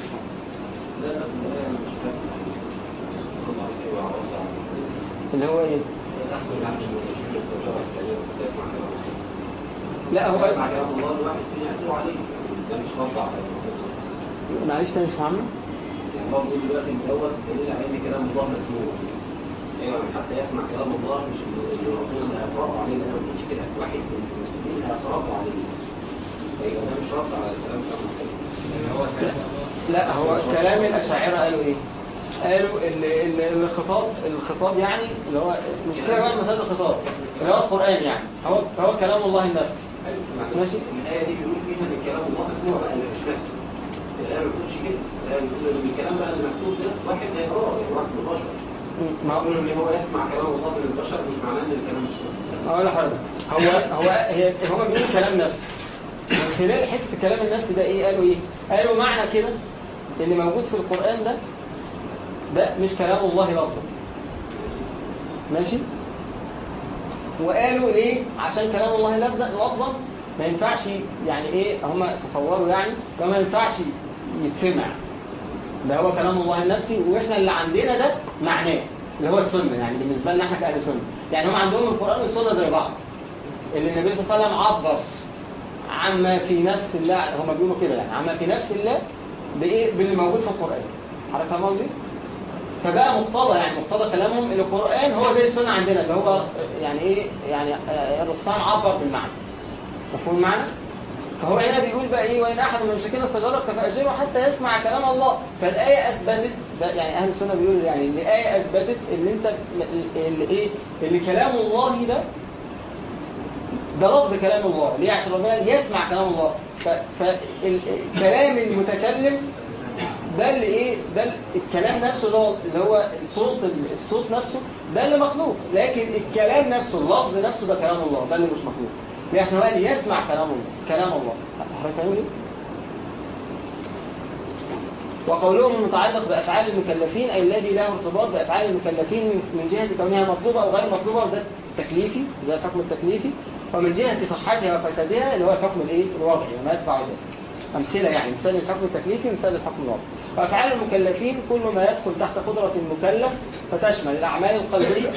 اللي هو إيه؟ لا هو اسمع كلام الله الواحد فينا عليه. ده مش رد على معلش تاني اسمع عنه يعني هو بيقول دلوقتي ان دوت دليل ان كلام الله مسموع. أيوه يعني حتى يسمع كلام الله مش اللي اللي الرسول اللي هيتربى عليه لا مش كده. واحد في المسلمين هيتربى عليه. أيوه ده مش رد على الكلام بتاع يعني هو كلام لا هو كلام الأشاعرة قالوا إيه؟ قالوا ال- ال- الخطاب الخطاب يعني اللي هو مش كده بقى مسألة الخطاب اللي هو القرآن يعني. هو هو كلام الله النفسي. ماشي. الآية دي بيقول مسموع بقى اللي مش نفسي الآية ما بتقولش كده الآية بتقول ان الكلام بقى اللي مكتوب ده واحد هيقراه يعني واحد من البشر يقول ان هو يسمع كلام الله من البشر مش معناه ان الكلام مش نفسي أقول لحضرتك هو هو هي هو بيقول كلام نفسي من خلال حتة الكلام النفسي ده إيه؟ قالوا إيه؟ قالوا معنى كده اللي موجود في القرآن ده ده مش كلام الله لفظا. ماشي؟ وقالوا ليه عشان كلام الله لفظا لفظا ما ينفعش يعني إيه هم تصوروا يعني فما ينفعش يتسمع. ده هو كلام الله النفسي وإحنا اللي عندنا ده معناه اللي هو السنة يعني بالنسبة لنا إحنا كأهل سنة. يعني هم عندهم القرآن والسنة زي بعض. اللي النبي صلى الله عليه وسلم عبر عما في نفس الله هم بيقولوا كده يعني عما في نفس الله بإيه؟ باللي موجود في القرآن. حضرتك فاهم قصدي؟ فبقى مقتضى يعني مقتضى كلامهم إن القرآن هو زي السنة عندنا اللي هو يعني إيه؟ يعني آه، الرسول عبر في المعنى. مفهوم المعنى فهو هنا بيقول بقى إيه وإن أحد من المشركين استجارك فأجره حتى يسمع كلام الله. فالآية أثبتت يعني أهل السنة بيقولوا يعني إن الآية أثبتت إن أنت اللي إيه اللي كلام الله ده ده لفظ كلام الله. ليه؟ عشان ربنا يسمع كلام الله. فالكلام المتكلم ده اللي إيه ده ال- الكلام نفسه اللي هو اللي هو الصوت الصوت نفسه ده اللي مخلوق. لكن الكلام نفسه اللفظ نفسه ده كلام الله ده اللي مش مخلوق. ليه عشان هو قال يسمع كلام الله كلام الله. حضرتك فاهم ليه؟ وقولهم المتعلق بأفعال المكلفين أي الذي له ارتباط بأفعال المكلفين من- جهة كونها مطلوبة أو غير مطلوبة وده تكليفي زي الحكم التكليفي. ومن جهة صحتها وفسادها اللي هو الحكم الإيه؟ الوضعي وما يتبع ذلك. أمثلة يعني مثال الحكم التكليفي مثال الحكم الوضعي وأفعال المكلفين كل ما يدخل تحت قدرة المكلف فتشمل الأعمال القلبية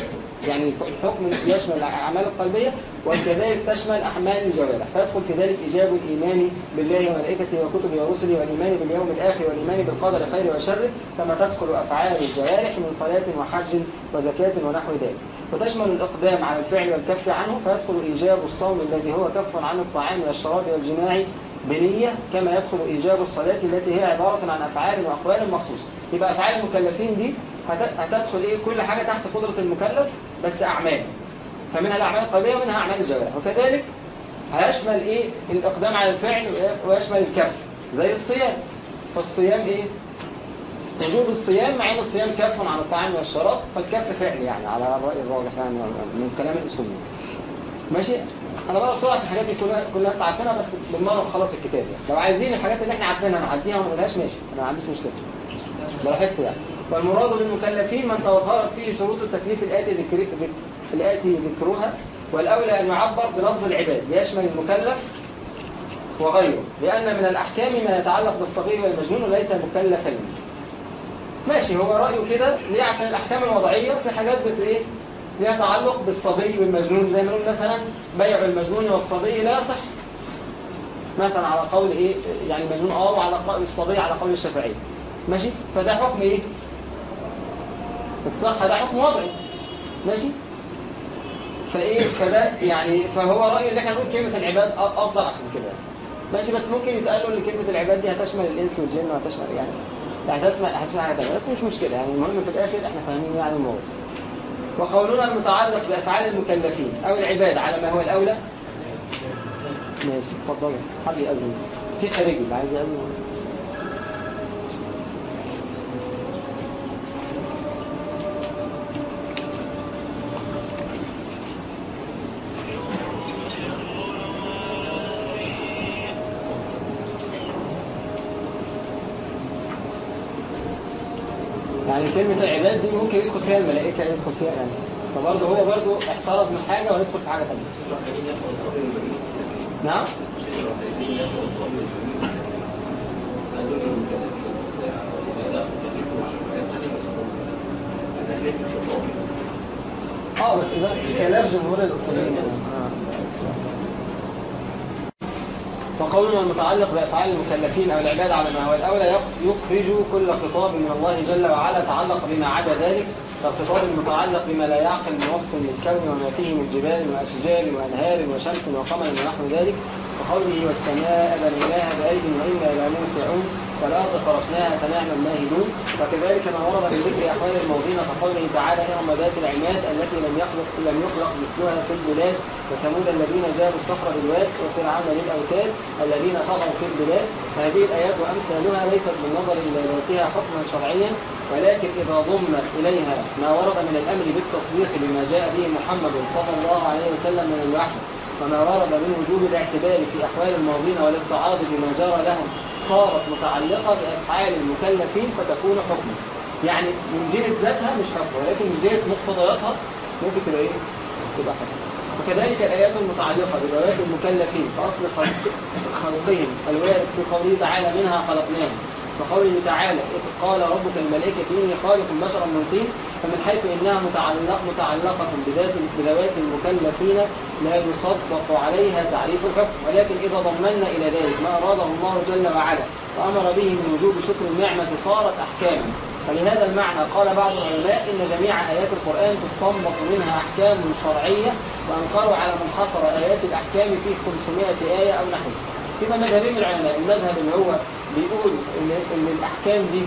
يعني الحكم يشمل الأعمال القلبية وكذلك تشمل أعمال الجوارح. فيدخل في ذلك إيجاب الإيمان بالله وملائكته وكتبه ورسله والإيمان باليوم الآخر والإيمان بالقدر خير وشره كما تدخل أفعال الجوارح من صلاة وحج وزكاة ونحو ذلك. وتشمل الإقدام على الفعل والكف عنه فيدخل إيجاب الصوم الذي هو كف عن الطعام والشراب والجماع بنية كما يدخل إيجاب الصلاة التي هي عبارة عن أفعال وأقوال مخصوصة. يبقى أفعال المكلفين دي هت- هتدخل إيه؟ كل حاجة تحت قدرة المكلف؟ بس أعمال. فمنها الأعمال القلبية ومنها أعمال الجوارح وكذلك هيشمل إيه؟ الإقدام على الفعل ويشمل الكف. زي الصيام. فالصيام إيه؟ وجوب الصيام مع إن الصيام كف عن الطعام والشراب فالكف فعل يعني على الرأي الراجح يعني من كلام الأصوليين ماشي؟ أنا بقى بسرعة عشان الحاجات دي كلها كلها أنت عارفينها بس بالمرة خلاص الكتاب يعني. لو عايزين الحاجات اللي إحنا عارفينها نعديها وما نقولهاش ماشي. أنا ما عنديش مشكلة. براحتكم يعني. والمراد بالمكلفين من توفرت فيه شروط التكليف الآتي ذكر ذك- الآتي ذكرها والأولى أن يعبر بلفظ العباد يشمل المكلف وغيره لأن من الأحكام ما يتعلق بالصغير والمجنون وليس مكلفين ماشي هو رأيه كده ليه؟ عشان الأحكام الوضعية في حاجات بت إيه؟ ليها تعلق بالصبي والمجنون. زي ما نقول مثلا بيع المجنون والصبي لا يصح مثلا على قول إيه؟ يعني المجنون آه وعلى قول الصبي على قول الشافعي. ماشي؟ فده حكم إيه؟ الصحة ده حكم وضعي. ماشي؟ فإيه فده يعني فهو رأيه اللي إحنا نقول كلمة العباد أفضل عشان كده. ماشي؟ بس ممكن يتقال له إن كلمة العباد دي هتشمل الإنس والجن وهتشمل يعني يعني هتشمل هتشمل تانية. بس مش مشكلة يعني المهم في الآخر إحنا فاهمين يعني الموضوع. وقولنا المتعلق بأفعال المكلفين أو العباد على ما هو الأولى. ماشي اتفضل حد يأذن؟ في خارجي عايز يأذن. فيها الملائكة يدخل فيها يعني. فبرضه هو برضه احترز من حاجة ويدخل في حاجة تانية. نعم؟ آه بس ده خلاف جمهور الاصوليين. وقولنا المتعلق بأفعال المكلفين أو العباد على ما هو الأولى يخ- يخرج كل خطاب من الله جل وعلا تعلق بما عدا ذلك. كالخطاب المتعلق بما لا يعقل من وصف للكون وما فيه من جبال وأشجار وأنهار وشمس وقمر ونحو ذلك وقوله والسماء بنيناها بأيد وإنا لموسعون. والأرض فرشناها فنعم الماهدون وكذلك ما ورد من ذكر أحوال الموضين كقوله تعالى إرم ذات العماد التي لم يخلق لم يخلق مثلها في البلاد وثمود الذين جابوا الصخر بالواد وفرعون للأوتاد الذين طغوا في البلاد. فهذه الآيات وأمثالها ليست بالنظر إلى ذاتها حكما شرعيا ولكن إذا ضم إليها ما ورد من الأمر بالتصديق بما جاء به محمد صلى الله عليه وسلم من الوحي وما ورد من وجوب الاعتبار في أحوال الماضين والاتعاظ بما جرى لهم. صارت متعلقة بأفعال المكلفين فتكون حكما. يعني من جهة ذاتها مش حكم ولكن من جهة مقتضياتها ممكن تبقى إيه؟ تبقى حكم وكذلك الآيات المتعلقة بذوات المكلفين فأصل خلق- خلقهم الوارد في قوله تعالى منها خلقناهم. وقوله تعالى إذ قال ربك الملائكة إني خالق بشرا من طين فمن حيث إنها متعلق متعلقة بذات بذوات المكلفين لا يصدق عليها تعريف الحكم. ولكن إذا ضمنا إلى ذلك ما أراده الله جل وعلا وأمر به من وجوب شكر النعمة صارت أحكاما. فلهذا المعنى قال بعض العلماء إن جميع آيات القرآن تستنبط منها أحكام شرعية وأنكروا على من حصر آيات الأحكام في 500 آية أو نحوها كما مذهبين من العلماء المذهب اللي هو بيقول إن, إن الأحكام دي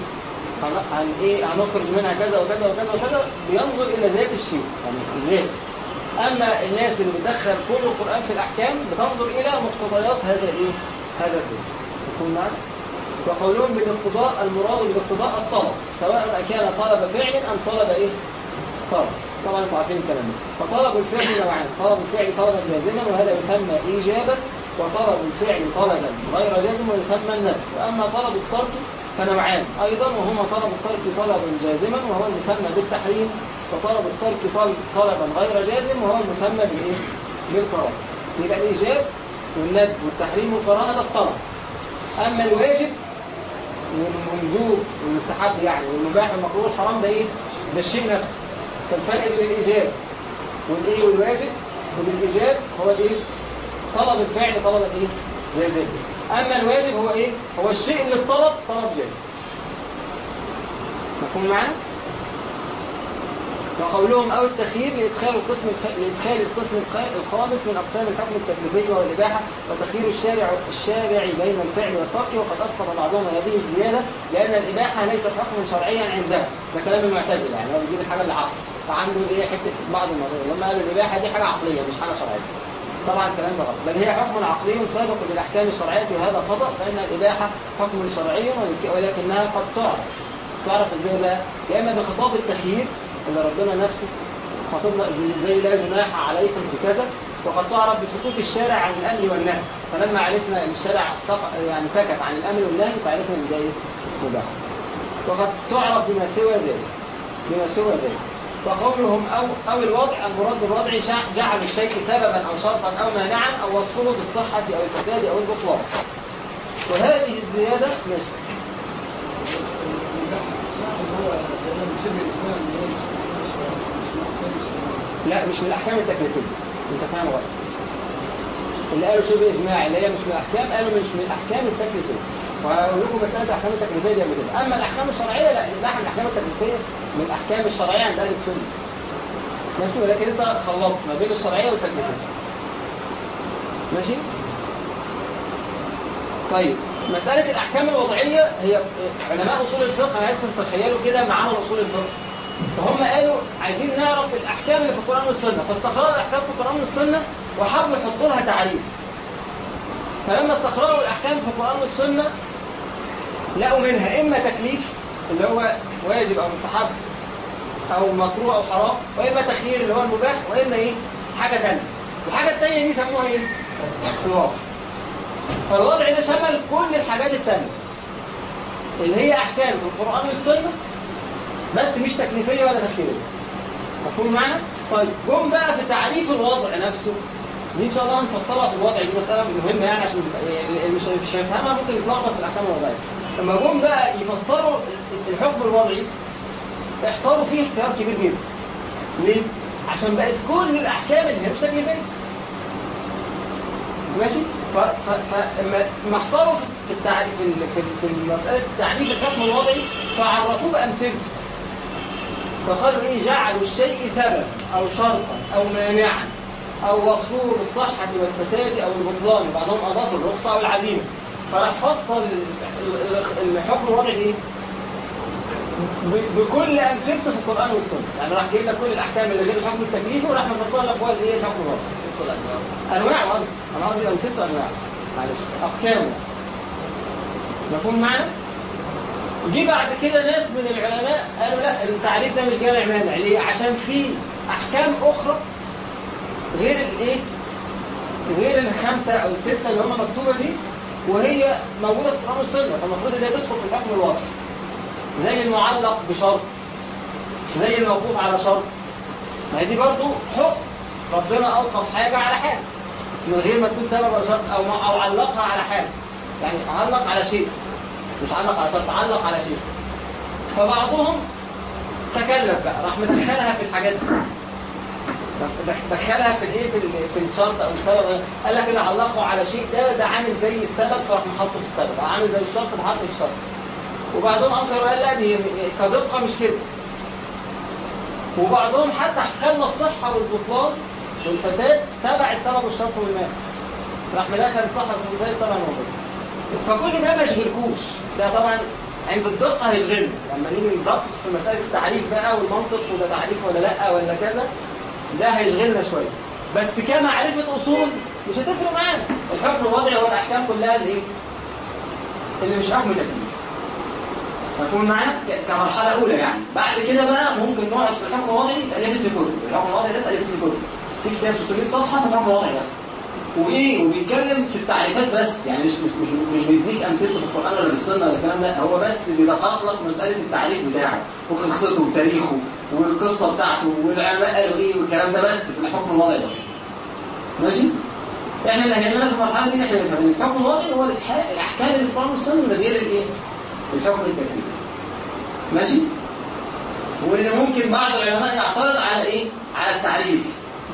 هن إيه هنخرج منها كذا وكذا وكذا وكذا بينظر إلى ذات الشيء يعني الذات أما الناس اللي بتدخل كل القرآن في الأحكام بتنظر إلى مقتضيات هذا الإيه؟ هذا الدين مفهوم معنا؟ وقولهم بالاقتضاء المراد بالاقتضاء الطلب سواء كان طلب فعل أم طلب إيه؟ طلب طبعا أنتوا عارفين الكلام ده فطلب الفعل نوعان طلب الفعل طلبا جازما وهذا يسمى إيجابا وطلب الفعل طلبا غير جازم ويسمى الندب وأما طلب الترك فنوعان أيضا وهما طلب الترك طلبا جازما وهو المسمى بالتحريم وطلب الترك طلب طلبا غير جازم وهو المسمى بالإيه؟ بالكراهه يبقى الإيجاب والندب والتحريم والكراهه ده الطلب أما الواجب والمندوب والمستحب يعني والمباح والمكروه والحرام ده إيه؟ ده الشيء نفسه فالفرق بين الإيجاب والإيه والواجب وبالإيجاب هو الإيه؟ طلب الفعل طلب الإيه؟ جازم. أما الواجب هو إيه؟ هو الشيء اللي الطلب طلب جازم. مفهوم معنا؟ وقولهم أو التخيير لإدخال القسم لإدخال القسم الخ- الخامس من أقسام الحكم التكليفي والإباحة وتخيير الشارع الشارع بين الفعل والترك وقد أسقط بعضهم هذه الزيادة لأن الإباحة ليست حكما شرعيا عندها. ده كلام المعتزلة يعني هو بيجيب الحاجة العقل فعنده إيه؟ حتة بعض المواضيع لما قالوا الإباحة دي حاجة عقلية مش حاجة شرعية. طبعا الكلام ده غلط. بل هي حكم عقلي سابق للأحكام الشرعية وهذا خطأ فإن الإباحة حكم شرعي ولك- ولكنها قد تعرف. تعرف إزاي بقى؟ يا إما بخطاب التخيير اللي ربنا نفسه خاطبنا زي لا جناح عليكم بكذا وقد تعرف بسكوت الشارع عن الامر والنهي. فلما عرفنا إن الشارع يعني سكت عن الامر والنهي فعرفنا إن ده إيه؟ مباح. وقد تعرف بما سوى ذلك بما سوى ذلك. وقولهم أو, أو الوضع المراد بالوضع جعل الشيء سببا أو شرطا أو مانعا أو وصفه بالصحة أو الفساد أو البطلان. وهذه الزيادة ماشي لا مش من الأحكام التكليفية. أنت فاهم غلط. اللي قالوا شبه إجماعي اللي هي مش من الأحكام. قالوا مش من الأحكام التكليفية. وهقول لكم مسألة الأحكام التكليفية دي كده أما الأحكام الشرعية لا الإباحة من الأحكام التكليفية من الأحكام الشرعية عند أهل السنة. ماشي؟ ولكن أنت خلطت ما بين الشرعية والتكليفية. ماشي؟ طيب مسألة الأحكام الوضعية هي علماء أصول الفقه أنا عايزكم تتخيلوا كده معانا أصول الفقه. فهم قالوا عايزين نعرف الأحكام اللي في القرآن والسنة. فاستقرأوا الأحكام في القرآن والسنة وحاولوا يحطوا لها تعريف. فلما استقرأوا الأحكام في القرآن والسنة لقوا منها إما تكليف اللي هو واجب أو مستحب أو مكروه أو حرام وإما تخيير اللي هو المباح وإما إيه؟ حاجة تانية. الحاجة التانية دي سموها إيه؟ الوضع. فالوضع ده شمل كل الحاجات التانية اللي هي أحكام في القرآن والسنة بس مش تكليفية ولا تخييرية. مفهوم معنا؟ طيب جم بقى في تعريف الوضع نفسه. دي إن شاء الله هنفصلها في الوضع دي مسألة مهمة يعني عشان اللي مش مش هيفهمها ممكن يتلخبط في الأحكام الوضعية. لما جم بقى يفسروا الحكم الوضعي احتاروا فيه احتيار كبير جدا. ليه؟ عشان بقت كل الأحكام اللي هي مش تكليفية ماشي؟ ف ف فما ما احتاروا في- التعريف في في مساله تعريف الحكم الوضعي فعرفوه بامثله فقالوا إيه؟ جعلوا الشيء سبب أو شرطا أو مانعا أو وصفوه بالصحة والفساد أو البطلان. وبعضهم اضاف الرخصة أو العزيمة. فراح فصل ال- ال- الحكم الوضعي إيه؟ بكل امثلته في القرآن والسنة. يعني راح جايب لك كل الأحكام اللي غير الحكم التكليفي وراح مفصل لك هو الايه الحكم الوضعي أنواع قصدي. أنا قصدي امثلته أنواع. معلش. اقسامه مفهوم معنا؟ جه بعد كده ناس من العلماء قالوا لا التعريف ده مش جامع مانع. ليه؟ عشان في أحكام أخرى غير الإيه؟ غير الخمسة أو الستة اللي هم مكتوبة دي وهي موجودة في القرآن والسنة فالمفروض ان هي تدخل في الحكم الواضح زي المعلق بشرط زي الموقوف على شرط. ما هي دي برضو حكم. ربنا أوقف حاجة على حاجة. من غير ما تكون سبب أو شرط أو أو علقها على حاجة. يعني علق على شيء مش علق على شرط علق على شيء. فبعضهم تكلف بقى راح مدخلها في الحاجات دي. دخلها في الايه في في الشرط أو السبب. قال لك اللي علقه على شيء ده ده عامل زي السبب فراح محطة في السبب عامل زي الشرط فحط في الشرط. وبعضهم انكر وقال لا دي كدقة مش كده. وبعضهم حتى خلى الصحة والبطلان والفساد تبع السبب والشرط والمانع راح مدخل الصحة والفساد تبع الموضوع فكل ده ما يشغلكوش. ده طبعا عند الدقة هيشغلنا. لما نيجي ندقق في مسألة التعريف بقى والمنطق وده تعريف ولا لأ ولا كذا ده هيشغلنا شوية. بس كمعرفه أصول مش هتفرق معانا. الحكم الوضعي هو الاحكام كلها اللي إيه؟ اللي مش حكم تكليف. مفهوم معايا؟ ك- كمرحلة أولى يعني. بعد كده بقى ممكن نقعد في الحكم الوضعي اتالفت في كتب الحكم الوضعي ده اتالفت في كتب في كتاب 600 صفحة في الحكم الوضعي بس. وإيه وبيتكلم في التعريفات بس يعني مش مش مش, مش بيديك امثله في القرآن ولا في السنة ولا الكلام ده هو بس بيدقق لك مسألة التعريف بتاعه وقصته وتاريخه والقصة بتاعته والعلماء قالوا إيه والكلام ده بس في الحكم الوضعي بس. ماشي؟ إحنا اللي هيعملنا في المرحلة دي إحنا نفهم الحكم الوضعي هو الأحكام اللي في القرآن والسنة غير الإيه؟ الحكم التكليفي ماشي؟ واللي ممكن بعض العلماء يعترض على إيه؟ على التعريف.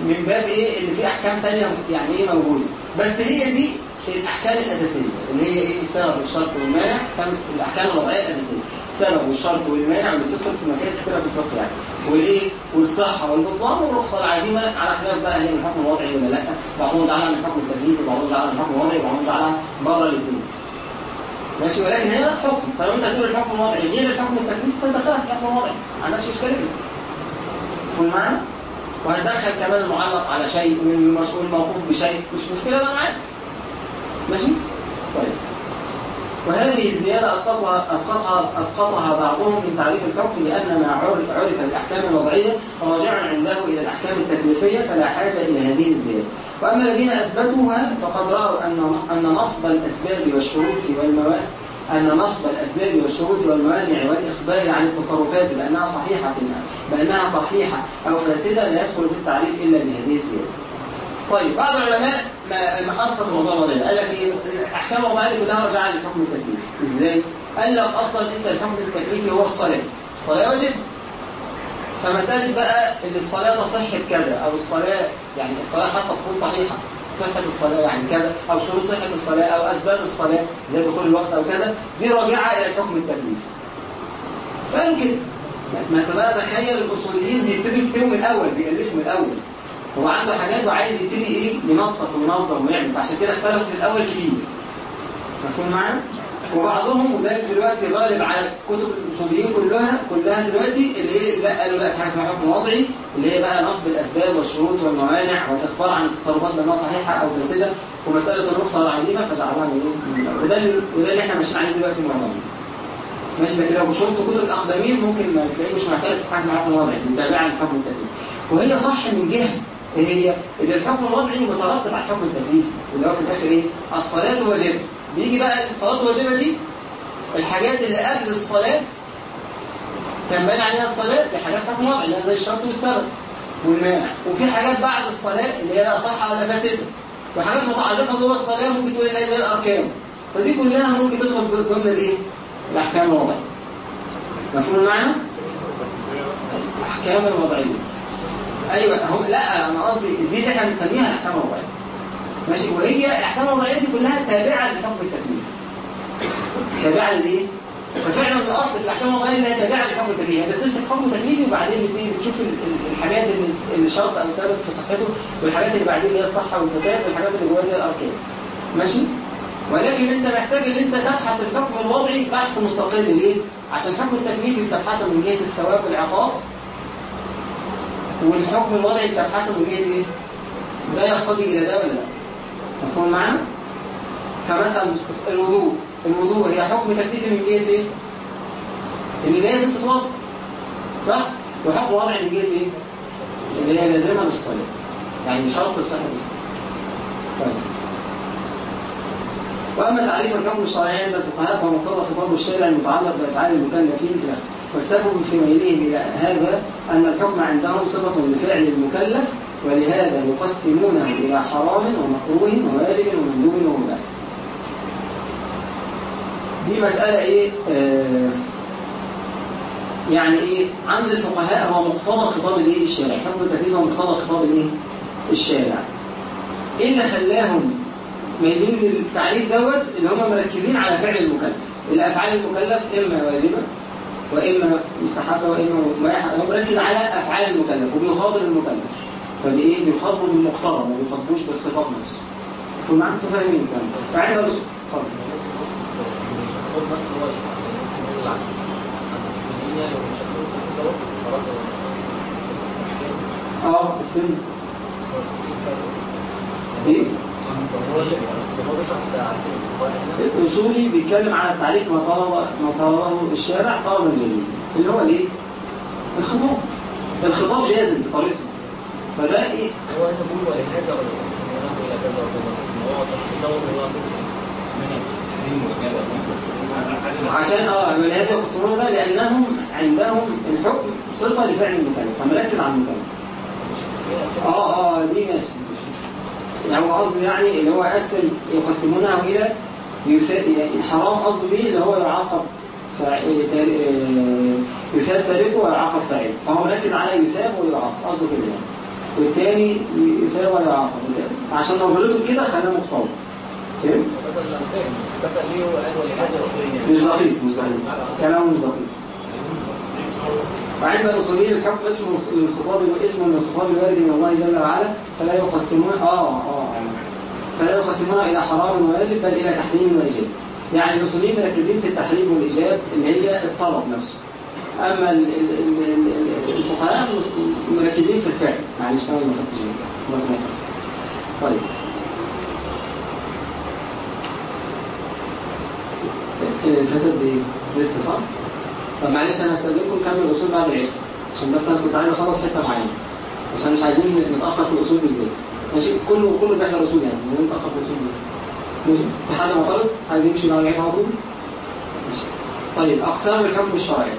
من باب إيه؟ اللي فيه أحكام تانية يعني إيه موجودة. بس هي دي الأحكام الأساسية اللي هي إيه؟ السبب والشرط والمانع. خمس الأحكام الوضعية الأساسية. السبب والشرط والمانع اللي بتدخل في مسائل كتيرة في الفقه يعني. والإيه؟ والصحة والبطلان والرخصة العزيمة. على خلاف بقى هي من الحكم الوضعي ولا لأ. بعضهم جعلها من الحكم التكليفي وبعضهم جعلها من الحكم الوضعي وبعضهم جعلها بره الاثنين ماشي؟ ولكن هنا حكم. فلو أنت تقول الحكم الوضعي غير الحكم التكليفي فدخلها في الحكم الوضعي. ما عندكش اشكاليه مفهوم معانا وهندخل كمان المعلق على شيء والمسؤول موقوف بشيء. مش مشكلة بقى معانا ماشي؟ طيب. وهذه الزيادة أسقطها أسقطها أسقطها بعضهم من تعريف الحكم لأن ما عرف عرف الأحكام الوضعية راجعا عنده إلى الأحكام التكليفية فلا حاجة إلى هذه الزيادة. وأما الذين أثبتوها فقد رأوا أن أن نصب الأسباب والشروط والموانع أن نصب الأسباب والشروط والموانع والإخبار عن التصرفات بأنها صحيحة بأنها صحيحة أو فاسدة لا يدخل في التعريف إلا بهذه الزيادة. طيب بعض العلماء ما اسقط الموضوع ده. قال لك الاحكام الوضعيه دي كلها راجعة للحكم التكليفي. إزاي؟ قال لك أصلا انت الحكم التكليفي هو الصلاة. الصلاة واجب فمسألة بقى إن الصلاة تصح بكذا أو الصلاه يعني الصلاة حتى تكون صحيحة. صحة الصلاة يعني كذا أو شروط صحة الصلاة أو أسباب الصلاة زي دخول الوقت أو كذا دي راجعة إلى الحكم التكليفي فقالوا كده ما انت بقى تخيل الأصوليين بيبتدوا يكتبوا من الأول بيألفوا من الأول. هو عنده حاجات وعايز يبتدي إيه؟ ينسق وينظم ويعمل. عشان كده اختلفوا في الأول كتير. مفهوم معانا وبعضهم وده دلوقتي غالب على كتب الاصوليين كلها كلها دلوقتي اللي إيه لا قالوا لا في حاجة اسمها حكم وضعي اللي هي بقى نصب الأسباب والشروط والموانع والإخبار عن التصرفات بأنها صحيحة أو فاسدة ومسألة الرخصة والعزيمة فجعلوها من وده اللي وده اللي إحنا ماشيين عليه دلوقتي معظمنا. ماشي لكن لو شفت كتب الأقدمين ممكن ما تلاقيه مش معترف في حاجة اسمها حكم وضعي متابعة للحكم التكليفي وهي صح من جهة إيه هي إن الحكم الوضعي مترتب على الحكم التكليفي اللي هو في الآخر إيه؟ الصلاة واجبه بيجي بقى الصلاة واجبه دي الحاجات اللي قبل الصلاة تنبني عليها الصلاة دي حاجات حكم وضعي اللي هي زي الشرط والسبب والمانع وفي حاجات بعد الصلاة اللي هي لا صح ولا فاسده وحاجات متعلقة جوه الصلاة ممكن تقول اللي هي زي الأركان. فدي كلها ممكن تدخل ضمن الإيه؟ الأحكام الوضعية. مفهوم المعنى؟ الأحكام الوضعية. أيوه هم لا أنا قصدي دي اللي إحنا بنسميها الأحكام الوضعية. ماشي؟ وهي الاحكام الوضعية دي كلها تابعة للحكم التكليفي تابعة لإيه؟ ففعلا الأصل في الأحكام الوضعية اللي هي تابعه للحكم التكليفي أنت بتمسك حكم تكليفي وبعدين بتشوف ال- ال- الحاجات اللي شرط أو سبب في صحته والحاجات اللي بعدين اللي هي الصحة والفساد والحاجات اللي جواها زي الأركان. ماشي؟ ولكن أنت محتاج إن أنت تبحث الحكم الوضعي بحث مستقل. ليه؟ عشان الحكم التكليفي بتبحثه من جهة الثواب والعقاب. والحكم الوضعي بتبحثه من جهة إيه؟ ده يقتضي إلى ده ولا لا؟ مفهوم معانا فمثلا الوضوء الوضوء هي حكم تكليفي من جهه إيه؟ اللي لازم تتوضأ صح؟ وحكم وضعي من جهه إيه؟ اللي هي لازمه للصلاه يعني شرط لصحه الصلاه طيب. وأما تعريف الحكم الشرعي عند الفقهاء فهو مقتضى خطاب الشارع المتعلق بأفعال المكلفين آخره. والسبب في ميلهم إلى هذا أن الحكم عندهم صفة لفعل المكلف ولهذا يقسمونه إلى حرام ومكروه وواجب ومندوب ومباح. دي مسألة إيه؟ آه يعني إيه؟ عند الفقهاء هو مقتضى خطاب الإيه؟ الشارع. حكم التكليف هو مقتضى خطاب الإيه؟ الشارع. إيه اللي خلاهم مايلين للتعريف دوت؟ اللي هم مركزين على فعل المكلف. الأفعال المكلف إما واجبة وإما مستحبة وإما مباحة. هو مركز على أفعال المكلف وبيخاطب المكلف. فبإيه بيخاطبوا بالمقتضى ما بيخاطبوش بالخطاب نفسه. فما أنتوا فاهمين الكلام ده رسول اتفضل. آه السن. إيه؟ الأصولي بيتكلم على التعريف ما طلب ما طلبه الشارع طلبا جزيلا. اللي هو الإيه؟ الخطاب. الخطاب جازم في طريقته فده إيه؟ بيقول ولهذا وليقسمونه إلى كذا وكذا هو التفصيل دوت هو عشان آه من هذا يقسمون ده لأنهم عندهم الحكم صفة لفعل المكلف. فمركز على المكلف. آه آه دي ماشي. يعني هو قصده يعني اللي هو قسم يقسمونها إلى يسا... يعني الحرام قصده بيه اللي هو يعاقب آه، يثاب تاركه ويعاقب فاعله فهو مركز على يثاب ويعاقب. قصده كده يعني. والتاني يثاب ولا يعاقب عشان نظرته كده خلاه مقتضى فهمت؟ مش دقيق مش دقيق كلامه مش دقيق وعند الاصوليين الحكم اسم الخطاب اسم من الخطاب الوارد من الله جل وعلا فلا يقسمون آه آه فلا يقسمون إلى حرام وواجب بل إلى تحريم واجب يعني الاصوليين مركزين في التحريم والإيجاب اللي هي الطلب نفسه. ال- الفقهاء مركزين في الفعل. معلش الله خير. طيب. إيه، فاتت بايه؟ لسه صح؟ طب معلش أنا استاذنكم نكمل الأصول بعد العشاء عشان بس أنا كنت عايز أخلص حتة معينة عشان مش عايزين نتأخر في الأصول بالذات. ماشي؟ كله كله بيحضر أصول يعني مش نتأخر في الأصول بالذات. ماشي؟ في حد معترض عايز يمشي بعد العشاء على طول؟ ماشي. طيب أقسام الحكم الشرعي.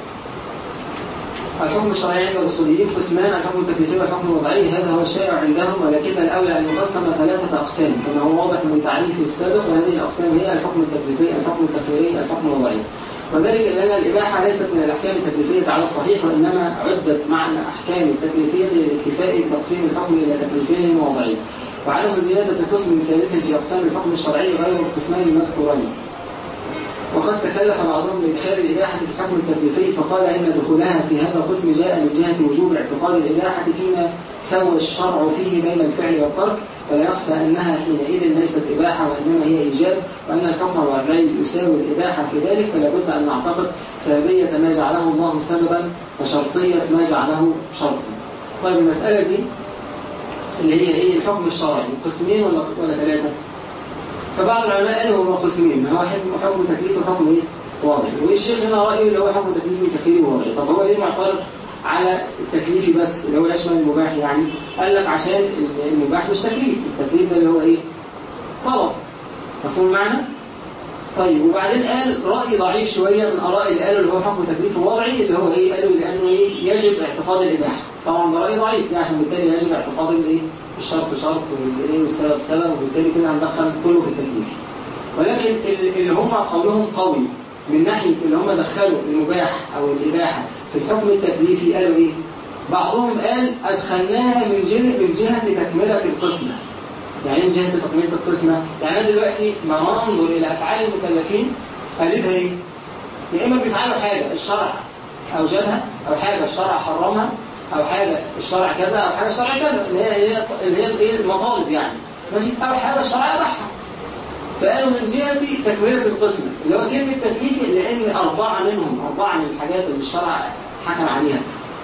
الحكم الشرعي عند الأصوليين قسمان الحكم التكليفي والحكم الوضعي. هذا هو الشائع عندهم ولكن الأولى أن يقسم ثلاثة أقسام كما هو واضح من تعريفه السابق وهذه الأقسام هي الحكم التكليفي الحكم التخييري الحكم الوضعي. وذلك لأن الإباحة ليست من الأحكام التكليفية على الصحيح وإنما عدت مع الأحكام التكليفية للاكتفاء بتقسيم الحكم إلى تكليفين ووضعين وعدم زيادة قسم ثالث في أقسام الحكم الشرعي غير القسمين المذكورين وقد تكلف بعضهم لإدخال الإباحة في الحكم التكليفي فقال إن دخولها في هذا القسم جاء من جهة وجوب اعتقاد الإباحة فيما سوى الشرع فيه بين الفعل والترك ولا يخفى أنها حينئذ ليست إباحة وإنما هي إيجاب وأن الحكم الوضعي يساوي الإباحة في ذلك فلا بد أن نعتقد سببية ما جعله الله سببا وشرطية ما جعله شرطا. طيب المسألة دي اللي هي إيه؟ الحكم الشرعي قسمين ولا ولا ثلاثة؟ فبعض العلماء قالوا هو قسمين هو حكم تكليفي وحكم إيه؟ واضح. والشيخ هنا رأيه اللي هو حكم تكليفي وتخييري وواضح طب هو ليه معترض على التكليفي بس اللي هو يشمل المباح يعني؟ قال لك عشان المباح مش تكليف التكليف ده اللي هو إيه؟ طلب. مفهوم المعنى طيب وبعدين قال رأي ضعيف شوية من آراء اللي قالوا اللي هو حكم تكليفي وضعي اللي هو إيه؟ قالوا لأنه إيه؟ يجب اعتقاد الإباحة. طبعا ده رأي ضعيف ليه عشان بالتالي يجب اعتقاد الإيه؟ الشرط شرط والإيه والسبب سبب وبالتالي كده هندخل كله في التكليف ولكن ال- اللي هم قولهم قوي من ناحية اللي هم دخلوا المباح أو الإباحة في الحكم التكليفي قالوا إيه؟ بعضهم قال أدخلناها من جهة من جهة تكملة القسمة يعني إيه من جهة تكملة القسمة؟ يعني أنا دلوقتي ما أنا أنظر إلى أفعال المكلفين أجدها إيه؟ يا إما بيفعلوا حاجة الشرع أوجدها أو حاجة الشرع حرمها أو حاجة الشرع كذا أو حاجة الشرع كذا اللي هي اللي هي الإيه؟ المطالب يعني. ماشي؟ أو حاجة الشرع أباحها فقالوا من جهة تكملة القسمة اللي هو كلمة تكليفي لأن أربعة منهم أربعة من الحاجات اللي الشرع حكم عليها.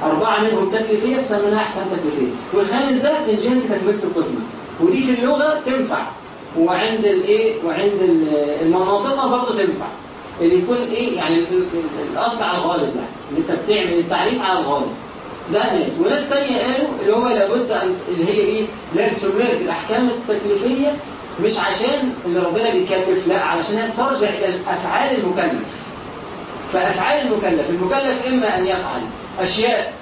أربعة منهم تكليفية فسميناها أحكام تكليفية. والخامس ده من جهة تكملة القسمة ودي في اللغة تنفع. وعند الايه وعند ال- المناطق برضه تنفع. اللي يكون إيه يعني ال- ال- الأصل على الغالب يعني اللي أنت بتعمل التعريف على الغالب. ده ناس. وناس تانية قالوا اللي هو لابد أن اللي هي إيه؟ لا سميت الاحكام التكليفية مش عشان اللي ربنا بيكلف لا علشان هي ترجع إلى افعال المكلف. فأفعال المكلف المكلف إما أن يفعل أشياء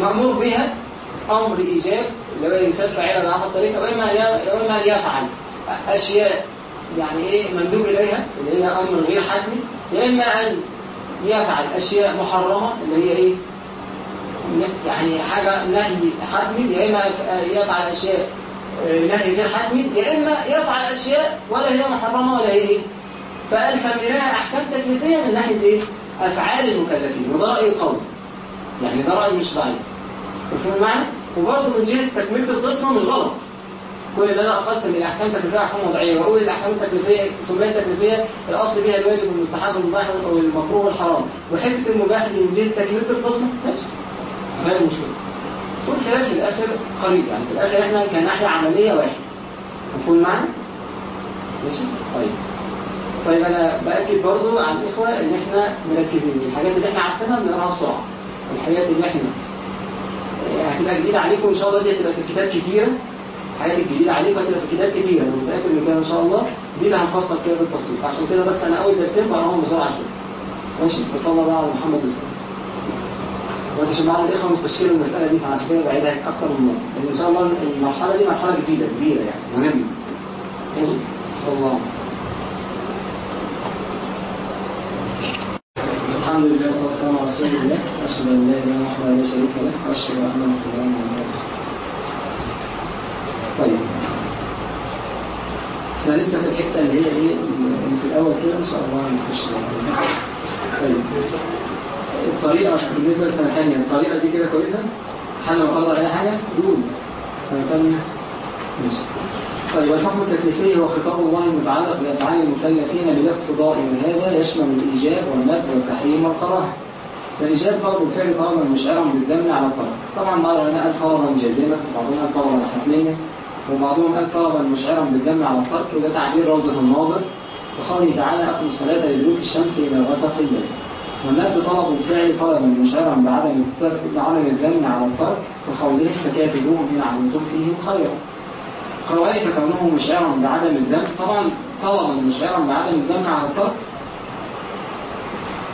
مأمور بها أمر إيجاب اللي هو يسال فاعلا على الطريقة واما ي- واما أن يفعل أشياء يعني إيه؟ مندوب إليها اللي هي أمر غير حتمي يا إما أن يفعل أشياء محرمة اللي هي إيه؟ يعني حاجة نهي حتمي يا يف- يفعل أشياء آه، نهي غير حتمي يا إما يفعل أشياء ولا هي محرمة ولا هي إيه. فقال سميناها أحكام تكليفية من ناحية إيه؟ أفعال المكلفين وده رأي قوي يعني ده رأي مش ضعيف مفهوم المعنى؟ وبرضه من جهة تكملة القسمة مش غلط. كل اللي أنا أقسم إلى احكام تكليفيه أحكام وضعية وأقول الأحكام التكليفية سميت تكليفية الأصل بها الواجب والمستحب والمباح والمكروه والحرام. وحته المباح دي من جهة تكملة القسمة؟ ماشي. ما هي المشكلة؟ والخلاف في الآخر قريب يعني في الآخر إحنا كناحيه عملية واحد. مفهوم المعنى؟ ماشي؟ طيب. طيب أنا بأكد برضو على الإخوة إن إحنا مركزين. الحاجات اللي إحنا عارفينها بنقراها بسرعة. الحاجات اللي إحنا آه، هتبقى جديدة عليكم إن شاء الله دي هتبقى في الكتاب كتيرة. الحاجات الجديده عليكم هتبقى في الكتاب متأكد من كده إن شاء الله. دي اللي هنفصل فيها بالتفصيل. عشان كده بس أنا أول درسين بقراهم بسرعة شوية. ماشي؟ وصلى الله على محمد وسلم. بس عشان بعض الإخوة مستشكلوا المسألة دي فعشان كده بعيدها أكتر من مرة. لأن إن شاء الله المرحلة دي مرحلة جديدة كبيرة يعني ماشي صلى الله عليه وسلم. الحمد لله والصلاة والسلام على رسول الله. أشهد أن لا إله إلا الله لا شريك له. وأشهد أن محمدا عبده طيب. إحنا لسه في الحتة اللي هي إيه؟ اللي في الأول كده إن شاء الله نخش فيها. طيب. الطريقة بالنسبة لسنه ثانية الطريقة دي كده كويسة؟ حل لو قدر أي حاجة؟ قول. سنه ثانية ماشي. طيب والحكم التكليفي هو خطاب الله المتعلق بأفعال المكلفين بالاقتضاء وهذا يشمل الإيجاب والندب والتحريم والكراهة. فالإيجاب طلب الفعل طلبا مشعرا بالدم على الطلب طبعا بعض العلماء قال طلبا جازما وبعضهم قال طلبا حتميا وبعضهم قال طلبا مشعرا بالدم على الترك وده تعبير روضة الناظر. وقوله تعالى أقم الصلاة لدلوك الشمس إلى غسق الليل. والندب طلب الفعل طلبا مشعرا بعدم الترك بعدم الذم على الترك وقوله فكاتبوهم إن علمتم فيهم خيرا. قالوا ألف كونه بعدم الذنب طبعا طلبا مشعرا بعدم الذنب على الترك.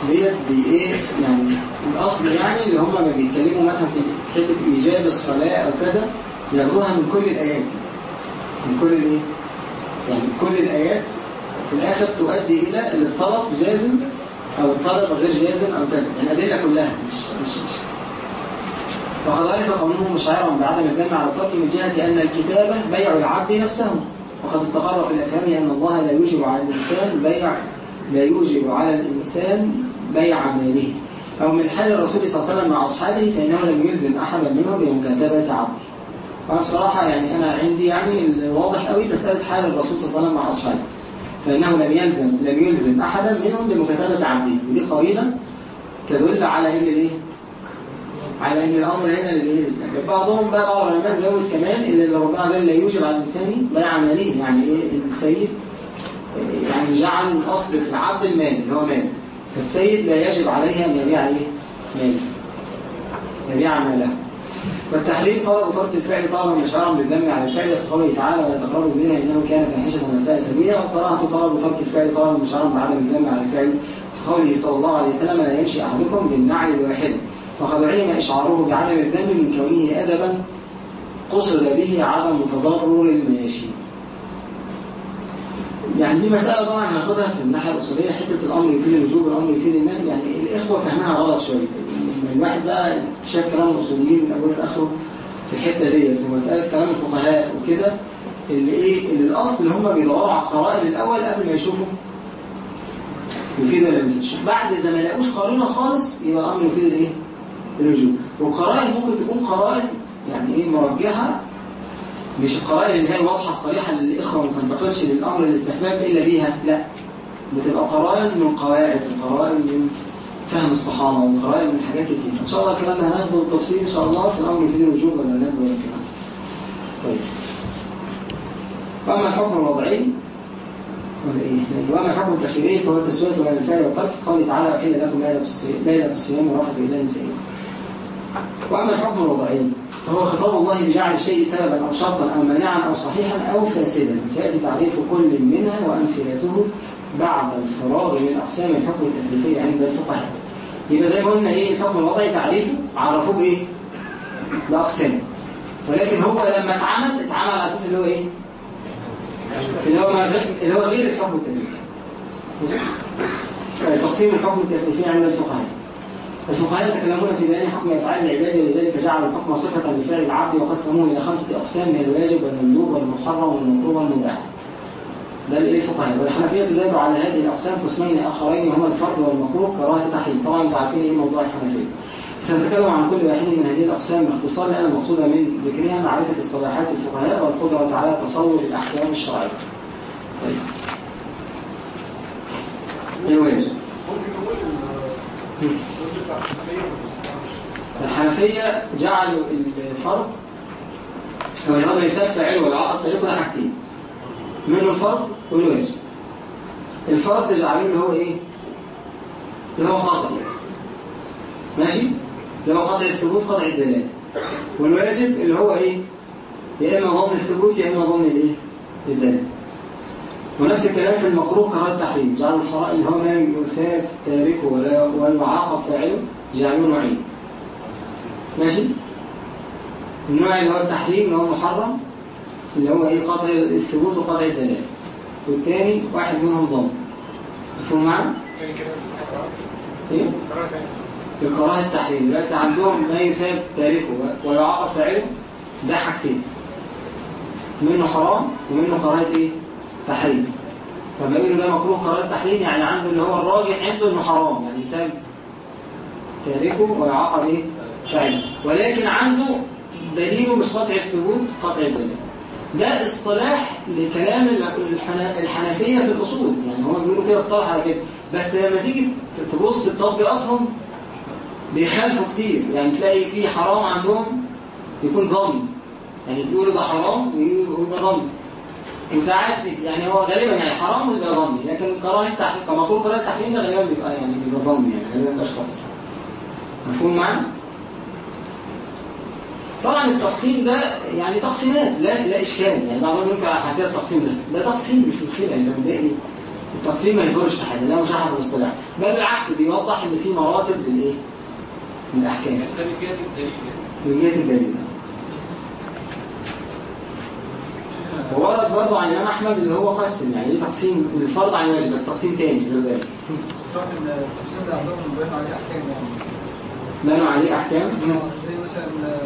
ديت بإيه؟ يعني الأصل يعني اللي هم ما بيتكلموا مثلا في حتة إيجاب الصلاة أو كذا بياخدوها من كل الآيات. من كل الإيه؟ يعني كل الآيات في الآخر تؤدي إلى إن الطلب جازم أو الطلب غير جازم أو كذا. يعني الادله كلها مش مش مش. عرف قوله مشعرا بعدم الدم على الترك من جهة أن الكتابة بيع العبد نفسه. وقد استقر في الأفهام أن الله لا يوجب على الإنسان بيع لا يوجب على الإنسان بيع ماله. أو من حال الرسول صلى الله عليه وسلم مع أصحابه فإنه لم يلزم أحدا منهم بمكاتبة عبده وأنا بصراحة يعني أنا عندي يعني الواضح قوي مسألة حال الرسول صلى الله عليه وسلم مع أصحابه. فإنه لم يلزم لم يلزم أحدا منهم بمكاتبة عبده. ودي قرينة تدل على إن الإيه؟ على إن الأمر هنا للإيه؟ الاسلام بعضهم بقى بعض العلماء زود كمان إن ربنا عز وجل لا يوجب على الإنسان بيع ماله يعني إيه؟ السيد يعني جعل الأصل في العبد المال اللي هو مال. فالسيد لا يجب عليه أن يبيع إيه؟ ماله يبيع ماله. والتحريم طلب ترك الفعل طلبا مشعرا بالذم على الفعل في قوله تعالى ولا تقربوا الزنا إنه كان فاحشة وساء سبيلا. وكراهه طلب ترك الفعل طلبا مشعرا بعدم الذم على الفعل في قوله صلى الله عليه وسلم لا يمشي أحدكم بالنعل الواحد. وقد علم إشعاره بعدم الذنب من كونه أدبا قصد به عدم تضرر الماشي يعني دي مسألة طبعا هناخدها في الناحية الأصولية حتة الأمر يفيد الوجوب والأمر يفيد المال يعني الإخوة فاهمينها غلط شوية. الواحد بقى شاف كلام الأصوليين من أوله لآخره في الحتة ديت ومسألة كلام الفقهاء وكده اللي إيه اللي الأصل اللي هم بيدوروا على القرائن الأول قبل ما يشوفوا. يفيد ولا ما يفيدش بعد إذا ما لقوش قارنة خالص يبقى الأمر يفيد الإيه؟ الوجوب والقرائن ممكن تكون قرائن يعني إيه مرجحة مش القرائن اللي هي الواضحة الصريحة اللي الإخوة ما تنتقلش للأمر الاستحباب إلا بيها لا. بتبقى قرائن من قواعد وقرائن من فهم الصحابة وقرائن من حاجات كتير. إن شاء الله الكلام ده هناخده بالتفصيل إن شاء الله في الأمر في الوجوب ولا لا ولا كده طيب. وأما الحكم الوضعي ولا إيه؟ وأما الحكم التخييري فهو التسوية بين الفعل والترك. قال تعالى احل لكم ليلة الصيام ورفث إلى نسائكم وأما الحكم الوضعي فهو خطاب الله بجعل الشيء سببا أو شرطا أو مانعا أو صحيحا أو فاسدا. سيأتي تعريف كل منها وأمثلته بعد الفراغ من أقسام الحكم التكليفي عند الفقهاء. يبقى زي ما قلنا إيه الحكم الوضعي تعريفه عرفوه بإيه؟ بأقسام. ولكن هو لما اتعمل اتعمل على أساس اللي هو إيه؟ اللي هو اللي هو غير الحكم التكليفي؟ طيب، تقسيم الحكم التكليفي عند الفقهاء. الفقهاء يتكلمون في بيان حكم أفعال العباد ولذلك جعلوا الحكم صفة لفعل العبد وقسموه إلى خمسة أقسام من الواجب والمندوب والمحرم والمكروه والمباح. ده الايه الفقهاء والحنفية تزاد على هذه الأقسام قسمين آخرين هما الفرض والمكروه كراهة تحريم. طبعا أنتم عارفين إيه موضوع الحنفية. سنتكلم عن كل واحد من هذه الأقسام باختصار لأن المقصود من ذكرها معرفة اصطلاحات الفقهاء والقدرة على تصور الأحكام الشرعية. طيب. بتاع الحنفية الحنفية جعلوا الفرض أو اللي هو مثال فاعل والعقد طريقه حاجتين. منه الفرض والواجب الفرض جعلوه اللي هو إيه؟ اللي هو قطع ماشي؟ اللي هو قطع الثبوت قطع الدلالة والواجب اللي هو إيه؟ يا إما ضمن الثبوت يا إما ضمن الإيه؟ الدلالة ونفس الكلام في المكروه كراهه التحريم جعلوا الحرام اللي هو ما يثاب تاركه ولا ويعاقب فاعله جعلوه نوعين ماشي النوع اللي هو التحريم اللي هو المحرم اللي هو إيه قطع الثبوت وقطع الدلالة والتاني واحد منهم ضم مفهوم معنا؟ إيه؟ الكراهه التحريم دلوقتي عندهم ما يثاب تاركه ويعاقب فاعله ده حاجتين. منه حرام ومنه كراهه إيه؟ تحريم. فما يقولوا ده مكروه كراهه تحريم يعني عنده اللي هو الراجح عنده إنه حرام يعني يثاب تاركه ويعاقب إيه؟ فاعله ولكن عنده دليله مش قطع الثبوت قطع الدليل ده اصطلاح لكلام الحنفية في الأصول. يعني هم بيقولوا كده اصطلاح على كده. بس لما تيجي تبص تطبيقاتهم بيخالفوا كتير. يعني تلاقي في حرام عندهم يكون ظن يعني يقولوا ده حرام ويبقى ظن وساعات يعني هو غالبا يعني حرام ويبقى ظن لكن كراهه التحريم كما أقول كراهه التحريم ده غالبا بيبقى يعني بيبقى ظن يعني غالبا مبقاش خطر. مفهوم معنا؟ طبعا التقسيم ده يعني تقسيمات لا لا إشكال. يعني بعضهم ينكر على حكايه التقسيم ده. ده تقسيم مش مشكلة. أنت مضايقني التقسيم ما يضرش في حاجة لا مشاحه في الاصطلاح بل بالعكس بيوضح إن في مراتب للإيه؟ للأحكام. من جهة الدليل. من جهة الدليل. وورد برضه عن الإمام أحمد اللي هو قسم يعني ليه تقسيم؟ الفرض عن الواجب بس تقسيم تاني غير ذلك التفسير ده عندهم بيبان عليه أحكام يعني. بنوا عليه أحكام؟ زي مثلا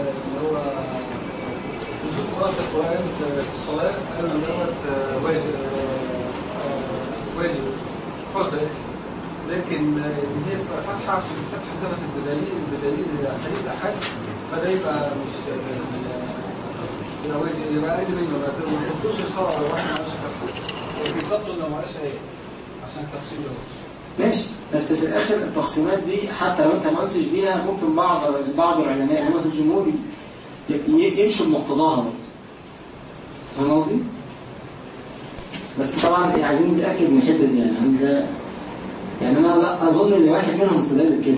قراءة القرآن في الصلاة قالوا ان دوت واجب واجب. فرض اسم لكن إن هي تبقى فاتحة عشان الفتحة ثبتت بدليل بدليل حديث أحد فده يبقى مش يبقى واجب يبقى أقل منه ما تحطوش الصلاة لو واحد معلش فتحة. وبيفضلوا لو معلش إيه؟ عشان التفصيل ده. ماشي. بس في الآخر التقسيمات دي حتى لو أنت ما قلتش بيها ممكن بعض بعض العلماء هم في الجمهور يمشوا بمقتضاها فاهم قصدي؟ بس طبعا عايزين نتأكد من الحتة دي يعني ده يعني أنا لا أظن إن واحد منهم استدل بكده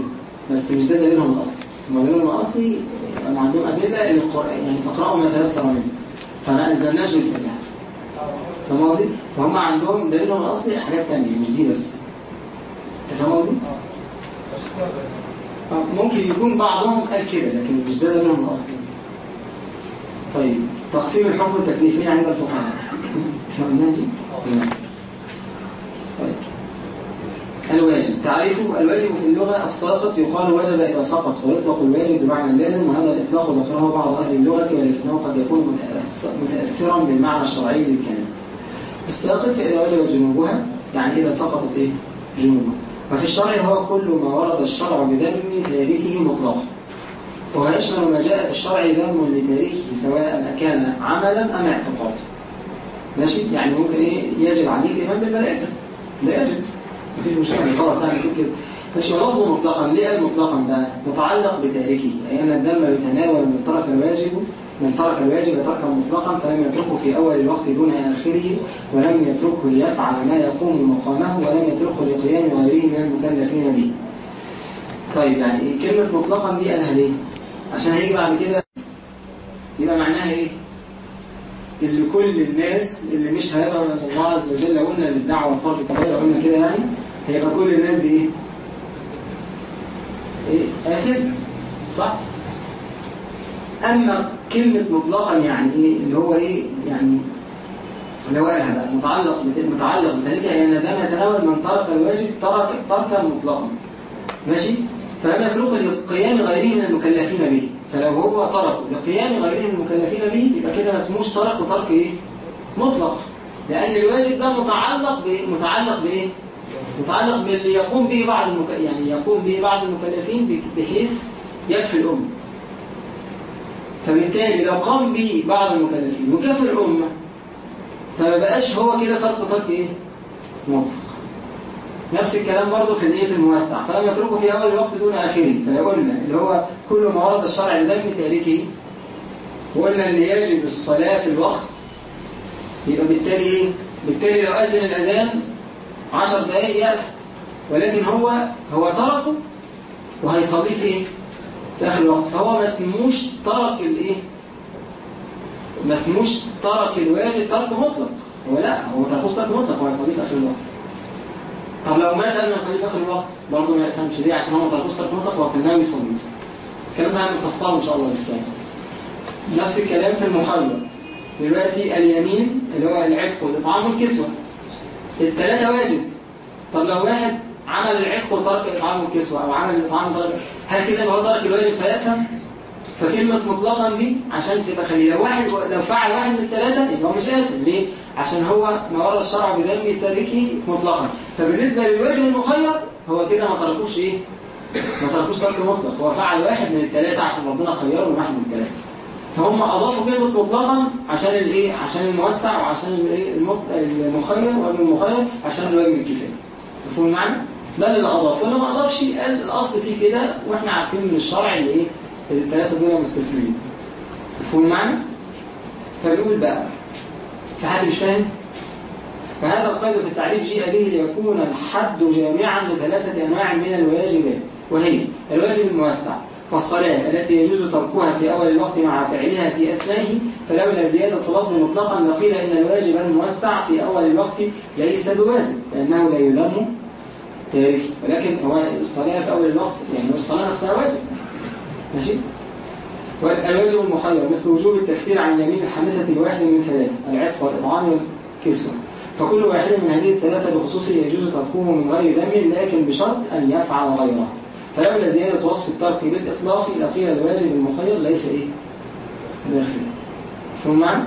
بس مش ده دليلهم الأصلي هم دليلهم الأصلي هم عندهم أدلة ان القرآن يعني فاقرأوا ما تيسر منه فما أنزلناش بالفاتحه فاهم قصدي؟ فهم عندهم دليلهم الأصلي حاجات ثانية مش دي بس أنت فاهم قصدي؟ آه، ممكن يكون بعضهم قال كده لكن مش ده دليلهم الأصلي طيب تقسيم الحكم التكليفي عند الفقهاء. طيب. الواجب. تعريفه الواجب في اللغة الساقط يقال وجب إذا سقط ويطلق الواجب بمعنى اللازم وهذا الإطلاق ذكره بعض أهل اللغة ولكنه قد يكون متأثر متأثرا بالمعنى الشرعي للكلام. الساقط فإذا وجب جنوبها يعني إذا سقطت إيه؟ جنوبها. وفي الشرع هو كل ما ورد الشرع بذم تاركه مطلقا. وهو يشمل ما جاء في الشرع ذم لتاركه سواء كان عملا أم اعتقادا؟ ماشي؟ يعني ممكن إيه يجب عليك الإيمان بالملائكة ده يجب. مفيش مشكلة. إن غلط. يعني كده. ماشي ولفظه مطلقا. ليه قال مطلقا؟ بقى متعلق بتاركه أي أن الذم يتناول من ترك الواجب من ترك الواجب تركا مطلقا فلم يتركه في أول الوقت دون آخره ولم يتركه ليفعل ما يقوم مقامه ولم يتركه لقيام غيره من المكلفين به. طيب يعني كلمة مطلقا دي قالها ليه؟ عشان هيجي بعد كده يبقى معناها إيه؟ اللي كل الناس اللي مش إلى الله عز وجل لو قلنا للدعوة فرق كبير قلنا كده يعني هيبقى كل الناس دي إيه؟ إيه؟ آثم صح؟ أما كلمة مطلقا يعني إيه اللي هو إيه يعني قالها بقى متعلق متعلق بتاركها لأن ده ما يتناول من ترك الواجب ترك تركا مطلقا ماشي فلم يتركه لقيام غيره من المكلفين به. فلو هو تركه لقيام غيره من المكلفين به يبقى كده ما اسموش ترك وترك إيه؟ مطلق. لأن الواجب ده متعلق ب... متعلق بايه متعلق باللي يقوم به بعض المك... يعني يقوم به بعض المكلفين بحيث يكفي الأمة. فبالتالي لو قام به بعض المكلفين وكفى الأمة فما بقاش هو كده ترك ترك إيه؟ مطلق. نفس الكلام برضه في الإيه في الموسع. فلم يتركه في أول الوقت دون آخره. فلو قلنا اللي هو كل ما ورد الشرع بدم تاركه وقلنا اللي يجب الصلاة في الوقت يبقى بالتالي إيه؟ بالتالي لو أذن الأذان 10 دقائق يأس ولكن هو هو تركه وهيصليه في إيه؟ في آخر الوقت. فهو ما اسموش ترك الإيه؟ ما اسموش ترك الواجب ترك مطلق. هو لا هو تركوش ترك مطلق هو يصليه في آخر الوقت. طب لو مات قبل ما يصلي في آخر الوقت برضه ما يقسمش ليه؟ عشان هو ما تركوش ترك مطلق ناوي يصلي. الكلام ده هنفصله إن شاء الله بالسنه نفس الكلام في المخير دلوقتي اليمين اللي هو العتق والإطعام والكسوة. الثلاثه واجب. طب لو واحد عمل العتق وترك الإطعام والكسوة أو عمل الإطعام وترك هل كده يبقى هو ترك الواجب فيأثم؟ فكلمة مطلقا دي عشان تبقى خليل لو واحد لو فعل واحد من الثلاثة يبقى هو مش آثم ليه؟ عشان هو ما ورد الشرع بذنب تاركه مطلقا فبالنسبة للواجب المخير هو كده ما تركوش إيه؟ ما تركوش ترك مطلق هو فعل واحد من الثلاثة عشان ربنا خيره واحد من الثلاثة فهم أضافوا كلمة مطلقا عشان الايه؟ عشان الموسع وعشان الايه؟ المخير والواجب المخير عشان الواجب الكفاية مفهوم المعنى؟ ده اللي أضاف واللي ما أضافش قال الأصل فيه كده وإحنا عارفين من الشرع اللي؟ اللي الثلاثة دول مستثنين مفهوم المعنى؟ فبيقول بقى في حد مش فاهم؟ فهذا القيد في التعريف جيء به ليكون الحد جامعا لثلاثة أنواع من الواجبات وهي الواجب الموسع كالصلاة التي يجوز تركها في أول الوقت مع فعلها في أثنائه فلولا زيادة لفظ مطلقا لقيل إن الواجب الموسع في أول الوقت ليس بواجب لأنه لا يذم تاركه ولكن هو الصلاة في أول الوقت يعني الصلاة نفسها واجب ماشي والواجب المخير مثل وجوب التكفير عن اليمين الحانثة لواحد من ثلاثة العتق والإطعام والكسوة فكل واحد من هذه الثلاثة بخصوصه يجوز تركه من غير ذم لكن بشرط أن يفعل غيره فلولا زيادة وصف الترك بالإطلاق لقيل الواجب المخير ليس إيه؟ داخل فهم معنى؟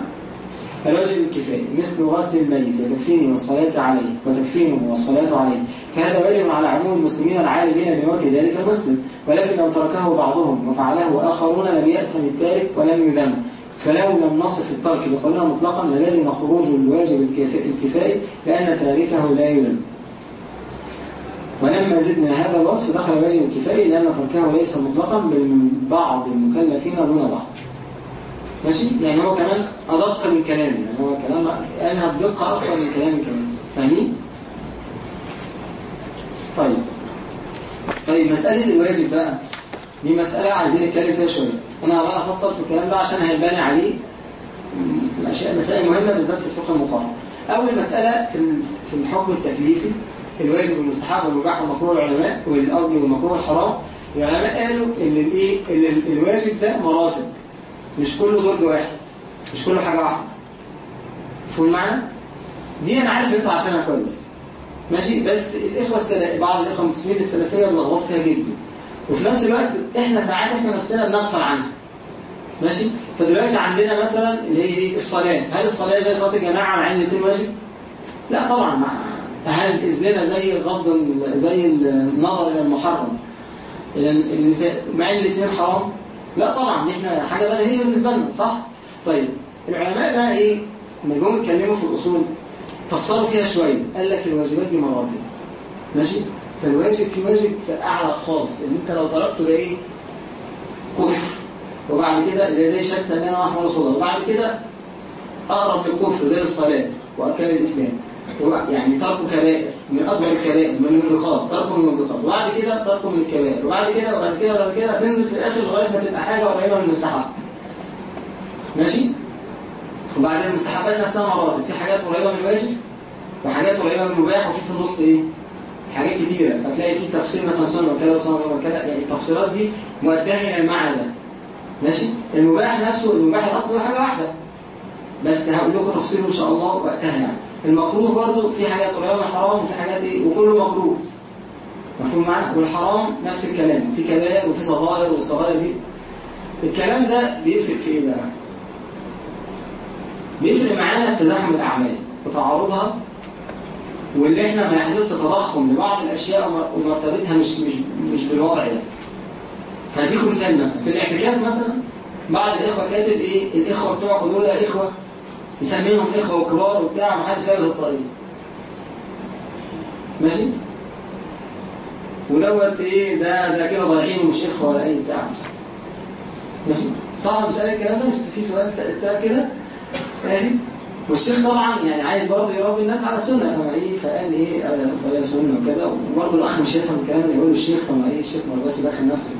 الواجب الكفاية مثل غسل الميت وتكفينه والصلاة عليه وتكفينه والصلاة عليه فهذا واجب على عموم المسلمين العالمين بموت ذلك المسلم ولكن لو تركه بعضهم وفعله آخرون لم يأثم التارك ولم يذم. فلو لم نصف الترك بقولنا مطلقا للازم خروج الواجب الكفا- الكفائي لأن تاركه لا يذم. ولما زدنا هذا الوصف دخل الواجب الكفائي لأن تركه ليس مطلقا بل من بعض المكلفين دون بعض. ماشي؟ يعني هو كمان أدق من كلامي يعني هو كلام قالها بدقة أكثر من كلامي كمان. فاهمين؟ طيب. طيب مسألة الواجب بقى. دي مسألة عايزين نتكلم فيها شوية. أنا هبقى أفصل في الكلام ده عشان هيباني عليه مسائل مهمة بالذات في الفقه المقارن أول مسألة في ال- في الحكم التكليفي الواجب والمستحب والمباح والمكروه العلماء والقصدي والمكروه الحرام. العلماء قالوا إن الإيه الواجب ده مراتب. مش كله درج واحد. مش كله حاجة واحدة. فهموا المعنى؟ دي أنا عارف إن أنتوا عارفينها كويس. ماشي بس الإخوة السلا... بعض الإخوة المسلمين السلفية بيلخبطوا فيها جدا وفي نفس الوقت إحنا ساعات إحنا نفسنا بنغفل عنها ماشي فدلوقتي عندنا مثلا اللي هي إيه؟ الصلاة هل الصلاة زي صلاة الجماعة مع إن الاثنين واجب؟ لا طبعا. هل الزنا زي غض زي النظر إلى المحرم إلى النساء مع إن الاثنين حرام؟ لا طبعا دي إحنا حاجة بديهية بالنسبة لنا صح؟ طيب العلماء بقى إيه؟ لما جم يتكلموا في الأصول فسروا فيها شوية. قال لك الواجبات دي مراتب ماشي؟ فالواجب في واجب في أعلى خالص. اللي أنت لو تركته ده إيه؟ كفر. وبعد كده اللي زي شهادة ان أنا محمد رسول الله وبعد كده أقرب للكفر زي الصلاة وأركان الإسلام. وبعد- يعني ترك كبائر. من أكبر الكبائر. من الموبقات ترك من الموبقات وبعد كده ترك من الكبائر. وبعد كده وبعد كده وبعد كده هتنزل في الآخر لغاية ما تبقى حاجة قريبة من المستحب ماشي؟ وبعدين المستحبات نفسها مراتب في حاجات قريبة من الواجب وحاجات قريبة من المباح وفي في النص إيه؟ حاجات كتيرة. فتلاقي في تفصيل مثلا سنة وكذا وسنة وكذا. يعني التفصيلات دي مؤدية إلى المعنى ده. ماشي؟ المباح نفسه المباح الأصل هو حاجة واحدة. بس هقول لكم تفصيله إن شاء الله وقتها يعني. المكروه برضو في حاجات قريبة من الحرام وفي حاجات إيه؟ وكله مكروه. مفهوم معنا والحرام نفس الكلام. في كبائر وفي صغائر والصغائر دي. الكلام ده بيفرق في إيه بقى؟ بيفرق معانا في تزاحم الأعمال وتعارضها واللي إحنا ما يحدث تضخم لبعض الأشياء ومر- ومرتبتها مش مش مش بالوضع ده. فهديكم مثال مثلا. في الاعتكاف مثلا بعض الإخوة كاتب إيه؟ الإخوة بتوعكم دول إخوة يسميهم إخوة وكبار وبتاع ما حدش لابس الطريق ماشي؟ ودوت إيه؟ ده ده كده ضايعين ومش إخوة ولا أي بتاع. ماشي؟ صح؟ مش قال الكلام ده؟ مش في سؤال اتسأل كده؟ ماشي والشيخ طبعا يعني عايز برضه يربي الناس على السنة. فما إيه؟ فقال إيه؟ الطريقة سنة وكذا وبرضه الأخ مش هيفهم الكلام اللي يقوله الشيخ فما إيه؟ الشيخ ما رضاش يدخل نفسه.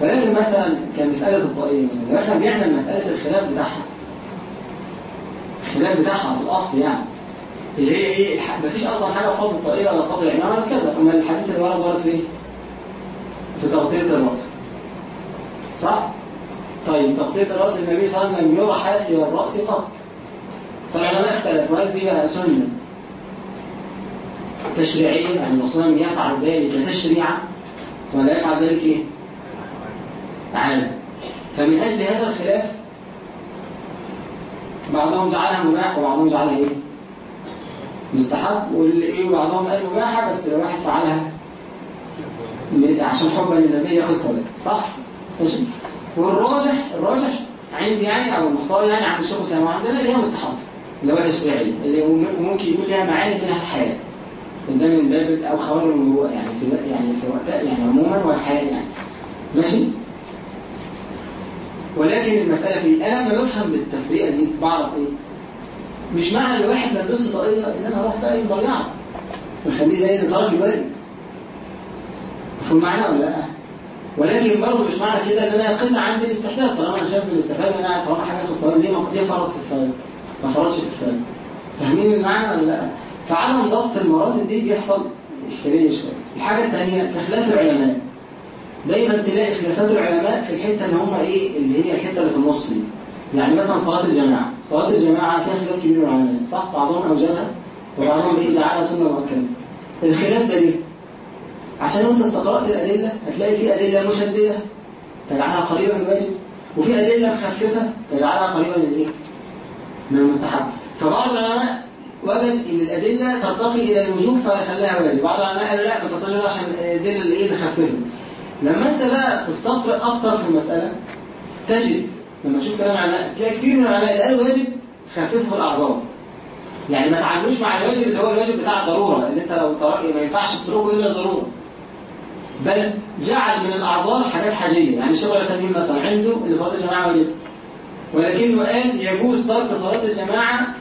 ولكن مثلا كمساله الطاقيه مثلا. لو إحنا بنعمل مساله الخلاف بتاعها. الخلاف بتاعها في الأصل يعني. اللي هي إيه. مفيش أصلا حاجة فضل الطاقيه ولا فضل العمامه ولا كذا. أما الحديث اللي ورد ورد في إيه؟ في تغطية الرأس. صح؟ طيب تغطية الرأس النبي صلى الله عليه وسلم لم يرى الرأس قط فالعلماء اختلفوا هل دي بقى سنة تشريعية يعني وسلم يفعل ذلك تشريعا ولا يفعل ذلك إيه؟ عادة فمن أجل هذا الخلاف بعضهم جعلها مباح وبعضهم جعلها إيه؟ مستحب وبعضهم قال مباحة بس لو واحد فعلها عشان حبا للنبي ياخد ثواب صح؟ ماشي والراجح الراجح عندي يعني أو المختار يعني عند الشيخ أسامة عندنا اللي هي مستحب اللي هو تشريعي اللي ممكن يكون لها معاني منها الحياة. ده من باب ال- أو خوارج المروءه يعني في يعني في وقتها يعني عموما والحياة يعني. ماشي؟ ولكن المسألة في إيه؟ أنا لما بفهم بالتفريقه دي بعرف إيه؟ مش معنى إن واحد لبس طاقيه إن أنا أروح بقى مضيعه وخليه زي اللي ترك الواجب مفهوم معنى ولا لأ؟ ولكن برضه مش معنى كده إن أنا يقل عندي الاستحباب طالما أنا شايف الاستحباب ان أنا طالما حاجة ياخد ثواب ليه ليه فرض في الثواب ما فرضش في الثواب فاهمين المعنى ولا لأ؟ فعدم ضبط المراتب دي بيحصل اشكاليه شوية. الحاجة الثانية في خلاف العلماء. دايما تلاقي خلافات العلماء في الحتة اللي هم إيه؟ اللي هي الحتة اللي في النص دي. يعني مثلا صلاة الجماعة. صلاة الجماعة فيها خلاف كبير من العلماء صح؟ بعضهم أوجبها وبعضهم إيه جعلها سنة مؤكده الخلاف ده ليه؟ عشان انت استقرأت الأدلة هتلاقي في أدلة مشددة تجعلها قريبا من الواجب وفي أدلة مخففة تجعلها قريبا من الإيه؟ من المستحب. فبعض العلماء وجد إن الأدلة ترتقي إلى الوجوب فخلاها واجب بعض العلماء قالوا لا ما ترتقيش عشان الأدلة اللي إيه؟ اللي خففت لما أنت بقى تستقرأ أكتر في المسألة تجد لما تشوف كلام العلماء تلاقي كتير من العلماء اللي قالوا واجب خففوا في الأعذار. يعني ما تعاملوش مع الواجب اللي هو الواجب بتاع الضرورة اللي أنت لو ما ينفعش تتركه إلا الضروره بل جعل من الاعذار حاجات حاجية. يعني الشيخ العثيمين مثلا. عنده إن صلاة الجماعة واجب. ولكنه قال يجوز ترك صلاة الجماعة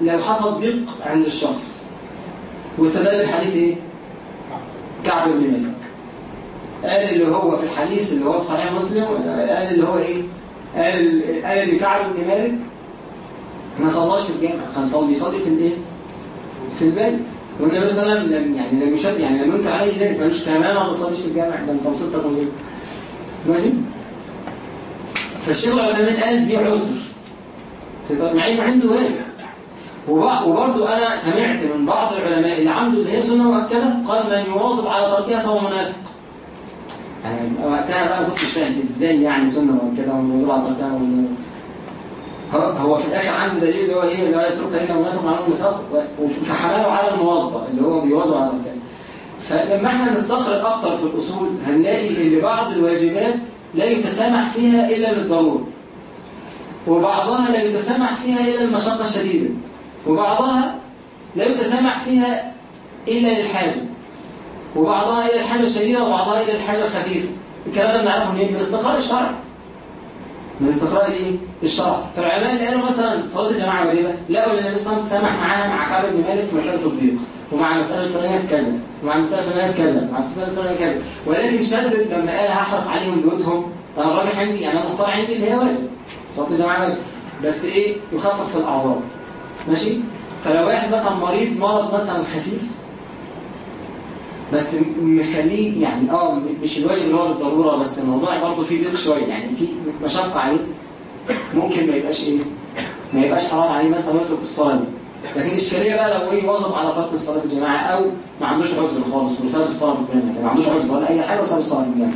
لو حصل ضيق عند الشخص. واستدل بحديث إيه؟ كعب بن مالك. قال اللي هو في الحديث اللي هو في صحيح مسلم قال اللي هو إيه؟ قال قال إن كعب بن مالك ما صلاش في الجامع. كان صلي بيصلي في الإيه؟ في البيت. والنبي صلى الله عليه وسلم لم يعني لم يشد يعني لم ينكر عليه ذلك مالوش تماما ما بيصليش في الجامع ده انت وصلت مزيد ماشي؟ فالشيخ العثيمين قال دي عذر. مع إنه عنده وب- وبرضه أنا سمعت من بعض العلماء اللي عنده اللي هي سنة مؤكدة قال من يواظب على تركها فهو منافق. يعني وقتها بقى ما كنتش فاهم إزاي يعني سنة مؤكدة ومن يواظب على تركها منافق هو في الآخر عنده دليل اللي هو إيه لا يتركها الا منافق معناه النفاق فحمله على المواظبة اللي هو بيواظب على تركها فلما إحنا نستقرأ أكتر في الأصول هنلاقي إن بعض الواجبات لا يتسامح فيها إلا للضرورة وبعضها لا يتسامح فيها إلا المشقة الشديدة وبعضها لا يتسامح فيها إلا للحاجة وبعضها إلى الحاجة الشديدة وبعضها إلى الحاجة الخفيفة. الكلام ده بنعرفه منين؟ من استقراء الشرع. من استقراء الايه؟ الشرع. فالعلماء اللي قالوا مثلا صلاة الجماعة واجبة لقوا ان النبي صلى الله عليه وسلم سمح معاها مع كعب بن مالك في مسألة الضيق ومع المسألة الفلانية في كذا ومع المسألة الفلانية في كذا ومع المسألة الفلانية في كذا. ولكن شدد لما قال هحرق عليهم بيوتهم أنا الراجح عندي يعني أنا مختار عندي اللي هي واجب صلاة الجماعة واجب. بس إيه؟ يخفف في الأعذار. ماشي؟ فلو واحد مثلا مريض مرض مثلا خفيف بس مخليه يعني آه مش الواجب اللي هو بالضرورة بس الموضوع برضه فيه ضيق شوية. يعني في مشقة عليه. ممكن ما يبقاش إيه؟ ما يبقاش حرام عليه مثلا يترك الصلاة دي. لكن الاشكاليه بقى لو إيه واظب على ترك الصلاة في الجماعة أو ما عندوش عذر خالص وساب الصلاة في الجامع يعني ما عندوش عذر ولا أي حاجة وساب الصلاة في الجامع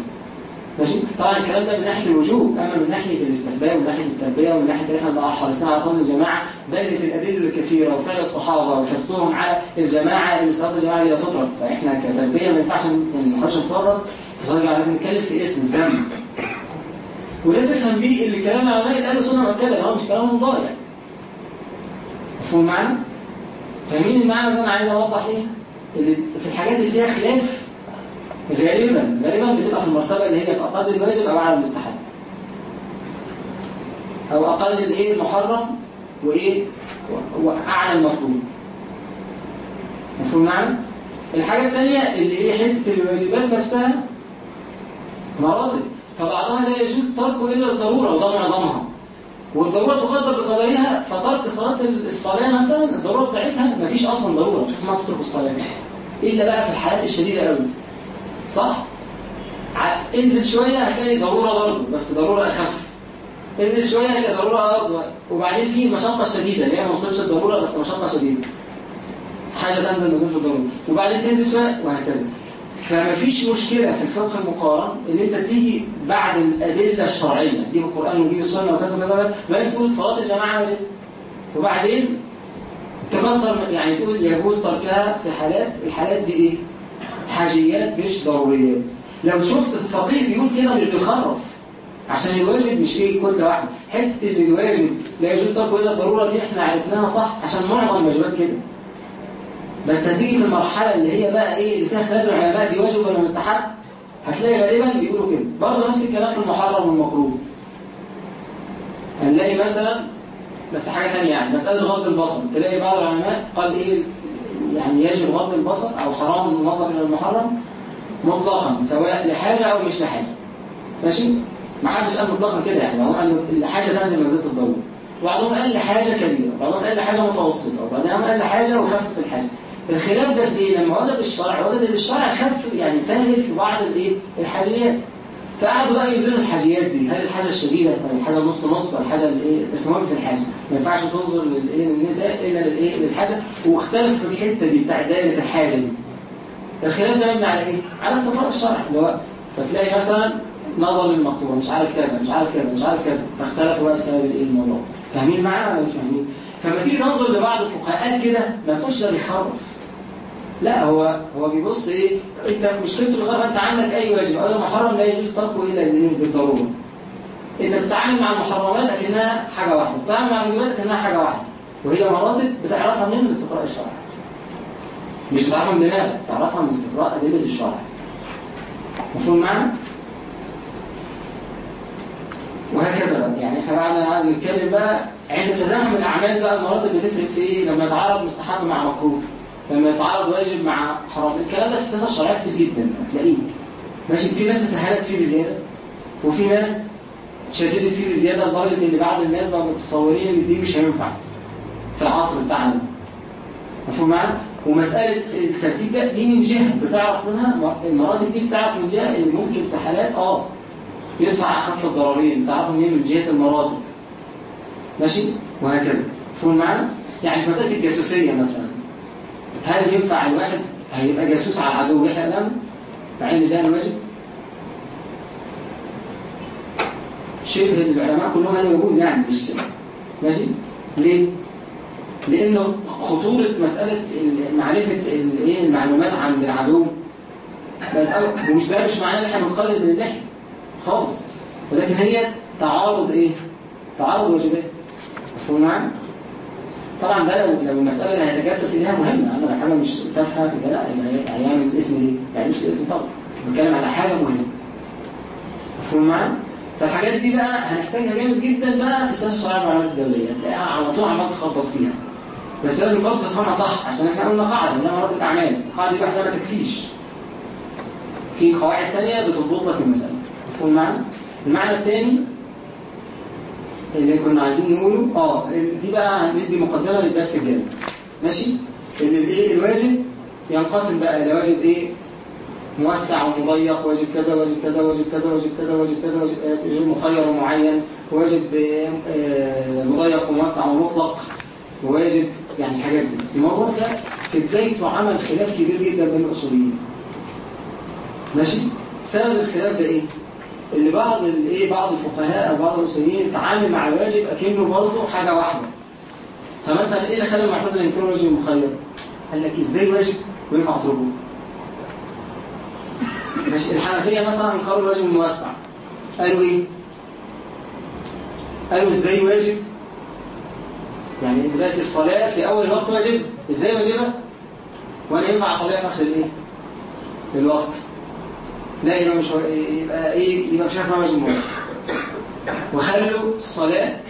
ماشي طبعا الكلام ده من ناحية الوجوب أما من ناحية الاستحباب ومن ناحية التربية ومن ناحية إن إحنا حريصين على صلاة الجماعة دلت الأدلة الكثيرة وفعل الصحابة وحرصهم على الجماعة إن صلاة الجماعة دي لا تترك فإحنا كتربية ما ينفعش ما نحاولش نفرط في صلاه الجماعه نتكلم في اسم ذنب وده تفهم بيه اللي كلام العلماء اللي قالوا سنة مؤكده هو مش كلامهم ضايع مفهوم معنى؟ فاهمين المعنى ده أنا عايز أوضح إيه؟ اللي في الحاجات اللي فيها خلاف غالبا غالبا بتبقى في المرتبة اللي هي في أقل الواجب أو اعلى المستحب. أو أقل الإيه المحرم وإيه و- وأعلى المطلوب. مفهوم معنى؟ الحاجة الثانية اللي هي حتة الواجبات نفسها مراتب. فبعضها لا يجوز تركه إلا الضرورة وده معظمها. والضرورة تقدر بقدرها فترك صلاة الصلاة مثلا الضرورة بتاعتها مفيش أصلا ضرورة مش اسمها تترك الصلاة. إلا بقى في الحالات الشديدة قوي صح؟ انزل شوية هتلاقي ضرورة برضه بس ضرورة أخف. انزل شوية هتلاقي ضرورة أقوى. وبعدين في مشقة شديدة اللي هي ما وصلتش الضروره بس مشقة شديدة. حاجة تنزل نزلت الضرورة. وبعدين تنزل شوية وهكذا. فما فيش مشكلة في الفقه المقارن إن أنت تيجي بعد الأدلة الشرعية. تجيب القرآن وتجيب السنة وكذا وكذا وبعدين تقول صلاة الجماعة واجب وبعدين تكتر يعني تقول يجوز تركها في حالات الحالات دي إيه؟ حاجيات مش ضروريات لو شفت الفقيه بيقول كده مش بيخرف. عشان الواجب مش إيه كتله واحدة حتة اللي الواجب لا يجوز تركه إلا الضرورة دي إحنا عرفناها صح عشان معظم الواجبات كده. بس هتيجي في المرحلة اللي هي بقى إيه اللي فيها خلاف العلماء دي واجب ولا مستحب؟ هتلاقي غالبا بيقولوا كده. برضه نفس الكلام في المحرم والمكروه. هنلاقي مثلا بس حاجة ثانية يعني مسألة غض البصر تلاقي بعض العلماء قال إيه؟ يعني يجب غض البصر أو حرام النظر إلى المحرم مطلقا سواء لحاجة أو مش لحاجة. ماشي؟ ما حدش قال مطلقا كده يعني بعضهم قال الحاجة تنزل منزله الضروره وبعضهم قال لحاجة كبيرة وبعضهم قال لحاجة متوسطة وبعضهم قال لحاجة وخفف الحاجة. الخلاف ده في إيه؟ لما وجد الشرع ان الشرع خف يعني سهل في بعض الإيه؟ الحاجيات. فقعدوا بقى يوزنوا الحاجيات دي. هل الحاجة الشديدة ولا الحاجة نص نص ولا الحاجة الايه اسمهم في الحاجة. ما ينفعش تنظر للايه للنساء إلا للايه للحاجة. واختلف في الحتة دي بتاع دايره الحاجة دي. الخلاف ده مبني على إيه؟ على استقراء الشرع. اللي هو فتلاقي مثلا نظر للمخطوبة. مش عارف كذا مش عارف كذا مش عارف كذا. فاختلفوا بقى بسبب الإيه؟ الموضوع. فاهمين معانا ولا مش فاهمين؟ فلما تيجي تنظر لبعض الفقهاء كده ما تقولش ده بيخرف لا هو هو بيبص إيه؟ أنت مشكلته الغرب أنت عندك أي واجب. أو محرم لا يجوز تركه إلا بالضرورة. أنت بتتعامل مع المحرمات أكنها حاجة واحدة. بتتعامل مع الواجبات أكنها حاجة واحدة. وهي مراتب بتعرفها منين؟ من استقراء الشرع. مش بتعرفها من دماغك بتعرفها من استقراء أدلة الشرع. مفهوم معنا وهكذا بقى. يعني إحنا بعد نتكلم بقى عند تزاحم الأعمال بقى المراتب بتفرق في إيه؟ لما يتعارض مستحب مع مكروه. لما يتعارض واجب مع حرام الكلام ده في السياسة الشرعية كتير جدا هتلاقيه. ماشي؟ في ناس تسهلت فيه بزيادة وفي ناس شددت فيه بزيادة لدرجة إن بعض الناس بقوا متصورين إن دي مش هينفع في العصر بتاعنا. مفهوم معانا ومسألة الترتيب ده دي من جهة بتعرف منها المراتب دي بتعرف من جهة اللي ممكن في حالات آه يدفع أخف الضررين بتعرفوا منين؟ من جهة المراتب. ماشي؟ وهكذا. مفهوم معانا يعني في مسألة الجاسوسية مثلا. هل ينفع الواحد هيبقى جاسوس على العدو ويحرق دم مع ان ده الواجب؟ شبه العلماء كلهم قالوا يجوز يعني مش ماشي؟ ليه؟ لأنه خطورة مسألة معرفة الايه المعلومات عند العدو. ومش ده مش معناه إن إحنا بنقلل من اللحيه خالص. ولكن هي تعارض إيه؟ تعارض واجبات. مفهوم معانا طبعا ده لو لو المسألة اللي هيتجسس اليها مهمة اما لو حاجة مش تافهة يبقى لا هيعمل الاسم ليه؟ ما يعملش الاسم طبعا بنتكلم على حاجة مهمة مفهوم معانا؟ فالحاجات دي بقى هنحتاجها جامد جدا بقى في السياسة الشرعيه والمعلومات الدولية تلاقيها على طول عمال تخبط فيها بس لازم برضه تفهمها صح عشان إحنا قلنا قاعدة إنها مرات الأعمال القاعدة دي لوحدها ما تكفيش في قواعد ثانية بتضبط لك المساله مفهوم معانا؟ المعنى الثاني اللي كنا عايزين نقوله. آه دي بقى هندي مقدمة للدرس الجاي. ماشي؟ إن الايه الواجب ينقسم بقى إلى واجب إيه؟ موسع ومضيق واجب كذا واجب كذا واجب كذا واجب كذا واجب كذا واجب واجب مخير ومعين واجب آه، آه، مضيق وموسع ومطلق وواجب يعني الحاجات دي. الموضوع ده في بدايته عمل خلاف كبير جدا بين الأصوليين. ماشي؟ سبب الخلاف ده إيه؟ اللي بعض الايه بعض الفقهاء أو بعض الاصوليين يتعامل مع الواجب أكنه برضه حاجة واحدة. فمثلا إيه اللي خلى المعتزلة ينكروا الواجب المخير قال لك إزاي واجب وينفع اتركه ماشي الحنفية مثلا انكروا الواجب الموسع قالوا إيه؟ قالوا إزاي واجب؟ يعني دلوقتي الصلاة في أول الوقت واجب إزاي واجبة؟ وأنا ينفع اصليها في آخر الإيه؟ الوقت. لا يبقى مش يبقى إيه؟ يبقى حاجة اسمها واجب موسع وخلوا الصلاة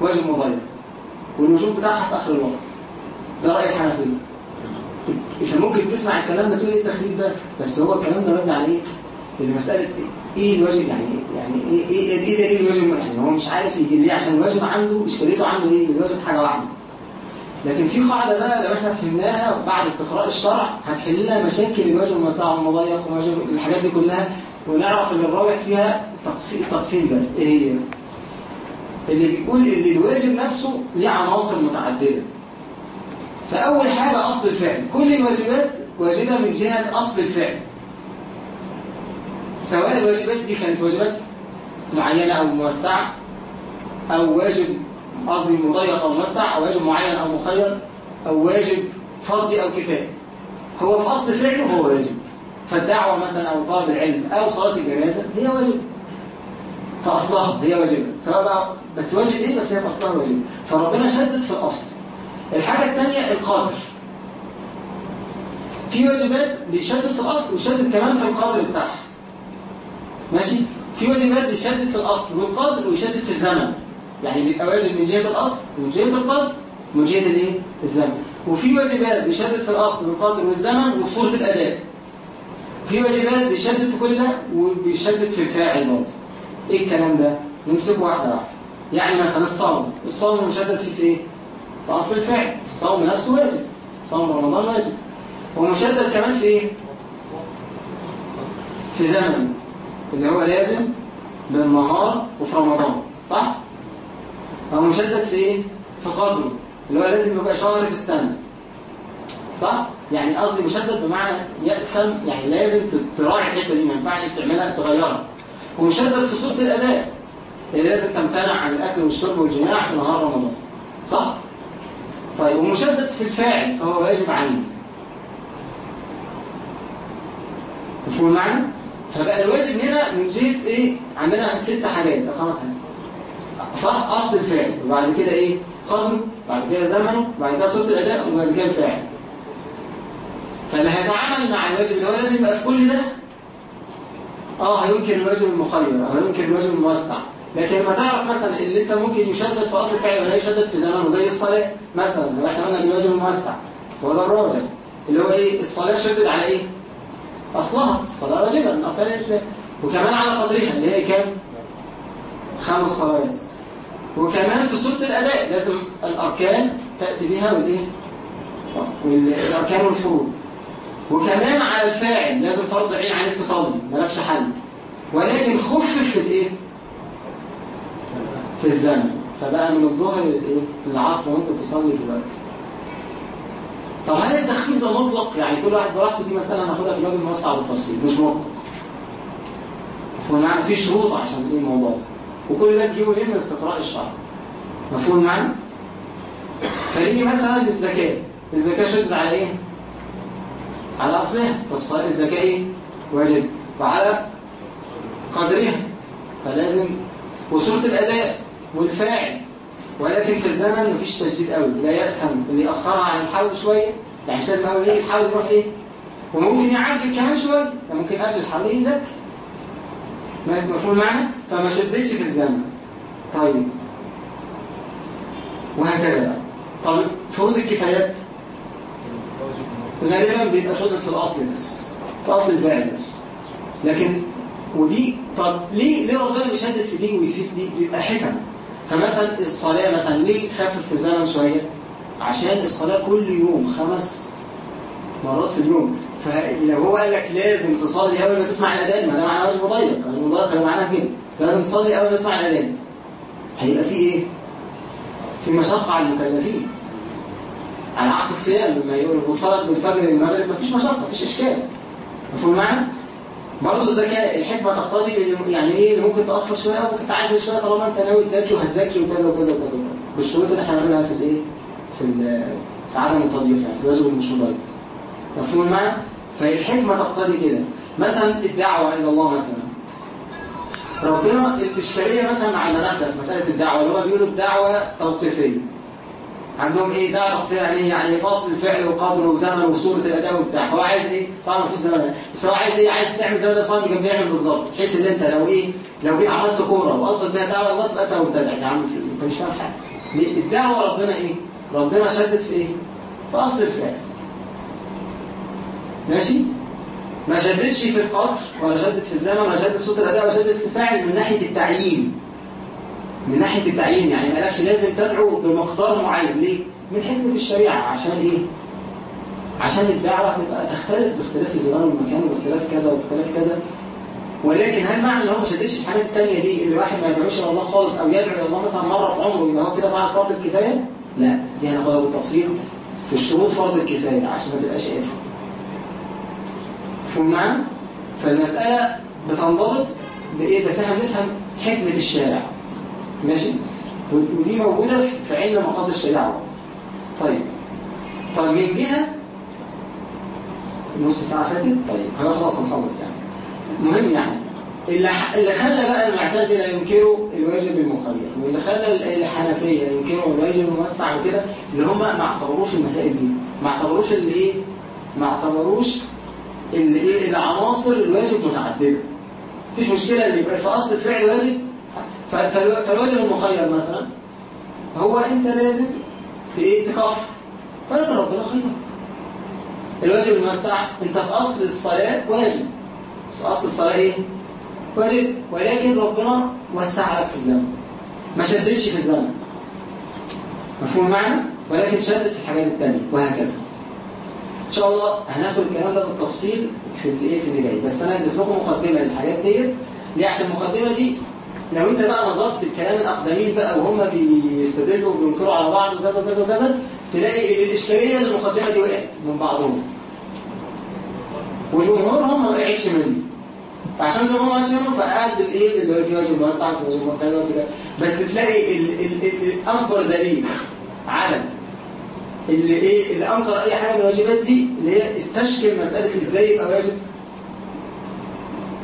واجب مضيق والوجوب بتاعها في آخر الوقت. ده راي الحنفيه أنت ممكن تسمع الكلام ده تقول إيه التخليف ده؟ بس هو الكلام ده مبني على إيه؟ المساله إيه؟ الواجب يعني يعني إيه إيه إيه دليل الواجب يعني هو مش عارف يجي ليه؟ عشان الواجب عنده إشكاليته عنده إيه؟ الواجب حاجة واحدة. لكن في قاعدة بقى لو إحنا فهمناها بعد استقراء الشرع هتحل لنا مشاكل الواجب الموسع والمضيق والواجب الحاجات دي كلها ونعرف إن الراوح فيها التقسيم التقسيم ده إيه هي؟ اللي بيقول إن الواجب نفسه ليه عناصر متعددة. فأول حاجة أصل الفعل. كل الواجبات واجبة من جهة أصل الفعل. سواء الواجبات دي كانت واجبات معينة أو موسعة أو واجب قصدي مضيق أو موسع أو واجب معين أو مخير أو واجب فردي أو كفاية. هو في أصل فعله هو واجب. فالدعوة مثلا أو طلب العلم أو صلاة الجنازة هي واجب. فأصلها هي واجبة سواء بقى بس واجب إيه؟ بس هي في أصلها واجب. فربنا شدد في الأصل. الحاجة الثانية القدر في واجبات بيشدد في الأصل ويشدد كمان في القدر بتاعها. ماشي؟ في واجبات بيشدد في الأصل والقدر ويشدد في الزمن. يعني بيبقى واجب من جهة الأصل ومن جهة القدر ومن جهة الإيه؟ الزمن. وفي واجبات بيشدد في الأصل والقدر والزمن وصورة الأداء. في واجبات بيشدد في كل ده وبيشدد في الفاعل برضه. إيه الكلام ده؟ نمسكه واحدة واحدة. يعني مثلا الصوم. الصوم مشدد فيه في إيه؟ في أصل الفعل الصوم نفسه واجب. صوم رمضان واجب. ومشدد كمان في إيه؟ في زمن. اللي هو لازم بالنهار وفي رمضان. صح؟ أو مشدد في إيه؟ في قدره اللي هو لازم يبقى شهر في السنة صح؟ يعني قصدي مشدد بمعنى يأثم يعني لازم تراعي الحتة دي ما ينفعش تعملها تغيرها ومشدد في صورة الأداء اللي لازم تمتنع عن الأكل والشرب والجماع في نهار رمضان صح؟ طيب ومشدد في الفاعل فهو واجب عيني مفهوم المعنى؟ فبقى الواجب هنا من جهة إيه؟ عندنا ست حاجات أو خمس حاجات صح؟ أصل الفعل. وبعد كده إيه؟ قدره بعد كده زمنه بعد كده صورة الأداء وبعد كده الفاعل فاللي هيتعامل مع الواجب اللي هو لازم يبقى في كل ده آه هينكر الواجب المخير أو هينكر الواجب الموسع. لكن لما تعرف مثلا اللي أنت ممكن يشدد في أصل الفعل ولا يشدد في زمانه زي الصلاة مثلا. لو إحنا قلنا بالواجب الموسع هو ده الراجل اللي هو إيه؟ الصلاة شدد على إيه؟ أصلها. الصلاة واجبه من أركان الإسلام. وكمان على قدرها اللي هي كام؟ خمس صلوات. وكمان في صوره الأداء لازم الأركان تأتي بها والإيه؟ والاركان والفروض. وكمان على الفاعل لازم فرض عين عليك تصلي مالكش حل. ولكن خفف في الإيه؟ في الزمن. فبقى من الظهر للايه للعصر ممكن تصلي الوقت طب هل التخفيف ده مطلق؟ يعني كل واحد براحته دي مثلا ناخدها في الوجه الموسع بالتفصيل مش مطلق. مفهوم؟ المعنى في شروط عشان إيه الموضوع؟ وكل ده تجيبه ليه استقراء الشرع؟ مفهوم المعنى فنيجي مثلا للزكاة. الزكاة شدد على إيه؟ على أصلها. فالصلاة الزكاه إيه؟ واجب. وعلى قدرها. فلازم وصورة الأداء والفاعل. ولكن في الزمن مفيش تجديد قوي لا يأسم اللي يأخرها عن الحول شوية. يعني مش لازم أول يجي الحول يروح إيه؟ وممكن يعجل كمان شوية. ممكن قبل الحول يزكي مفهوم المعنى فما شدتش في الزمن. طيب. وهكذا بقى. طب فروض الكفايات. غالبا بيبقى شدد في الأصل بس. في أصل الفاعل بس. لكن ودي طب ليه ليه ربنا بيشدد في دي ويسيب دي؟ بيبقى حكم. فمثلا الصلاة مثلا ليه خفف في الزمن شوية؟ عشان الصلاة كل يوم خمس مرات في اليوم. فلو هو قال لك لازم تصلي أول ما تسمع الأذان ما ده معناه واجب مضيق يعني مضيق هيبقى معناها كده لازم تصلي أول ما تسمع الأذان هيبقى في إيه؟ في مشقه على المكلفين على عكس الصيام لما يقول المفترض بالفجر للمغرب مفيش مشقه مفيش إشكال مفهوم معنى؟ برضه الزكاة الحكمة تقتضي يعني إيه اللي ممكن تأخر شوية وممكن تعجل شوية طالما أنت ناوي تزكي وهتزكي وكذا وكذا وكذا. بالشروط اللي إحنا هنقولها في الإيه؟ في في عدم التضييق يعني في الواجب والمش مضيق. مفهوم المعنى؟ فالحكمة تقتضي كده. مثلا الدعوة إلى الله مثلا. ربنا الإشكالية مثلا مع المناخ ده في مسألة الدعوة اللي هو بيقولوا الدعوة توقيفية. عندهم إيه؟ توقيفية يعني إيه؟ يعني فصل الفعل وقدر وزمن وصورة الأداء وبتاع فهو عايز إيه؟ طبعا مفيش زمن. بس هو عايز إيه؟ عايز تعمل زي الصنم كان بيعمل بالظبط. بحيث إن أنت لو إيه؟ لو جيت عملت كورة وقصدك بيها دعوة الله تبقى أنت مبتدع. يا عم في إيه؟ انت مش فاهم حاجة. ليه؟ الدعوة ربنا إيه؟ ربنا شدد في إيه؟ في أصل الفعل. ماشي؟ ما شددش في القدر ولا شدد في الزمن ولا شدد صوت الأداء ولا شدد في الفعل من ناحية التعيين. من ناحية التعيين يعني ما قالكش لازم تدعو بمقدار معين. ليه؟ من حكمة الشريعة. عشان إيه؟ عشان الدعوة تبقى تختلف باختلاف الزمان والمكان واختلاف كذا واختلاف كذا. ولكن هل معنى إن هو ما شددش في الحاجات التانية دي؟ اللي واحد ما يدعوش إلى الله خالص أو يدعو إلى الله مثلا مرة في عمره يبقى هو كده فعل فرض الكفاية؟ لا. دي هناخدها بالتفصيل. في الشروط فرض الكفاية عشان ما تبقاش آثم مفهوم معنى؟ فالمسألة بتنضبط بإيه؟ بس إحنا بنفهم حكمة الشارع ماشي؟ ودي موجودة في علم مقاصد الشريعة طيب طب من جهة نص ساعة فاتت طيب هو خلاص هنخلص يعني مهم يعني اللي اللي خلى بقى المعتزلة ينكروا الواجب المخير واللي خلى ال- الحنفية ينكروا الواجب الموسع وكده اللي هم ما اعتبروش المسائل دي ما اعتبروش اللي إيه ما اعتبروش اللي إيه العناصر الواجب متعددة. مفيش مشكلة اللي يبقى في أصل الفعل واجب؟ فالواجب المخير مثلا هو أنت لازم إيه تكفر ولكن ربنا خيرك. الواجب الموسع أنت في أصل الصلاة واجب. بس أصل الصلاة إيه؟ واجب. ولكن ربنا وسع لك في الزمن. ما شددش في الزمن. مفهوم معنى ولكن شدد في الحاجات التانية وهكذا. إن شاء الله هناخد الكلام ده بالتفصيل في الايه في اللي جاي. بس أنا اديت لكم مقدمة للحاجات ديت. ليه؟ عشان المقدمة دي لو أنت بقى نظرت الكلام الأقدمين بقى وهم بيستدلوا وبينكروا على بعض وكذا وكذا وكذا تلاقي الإشكالية اللي المقدمة دي وقعت من بعضهم. وجمهورهم ما وقعتش منه فعشان جمهورهم ما وقعتش منه فقعد بالايه اللي هو في واجب موسع في واجب كذا وكذا بس تلاقي ال الاكبر دليل على اللي إيه اللي أنكر أي حاجة من الواجبات دي اللي هي استشكل مسألة إزاي يبقى واجب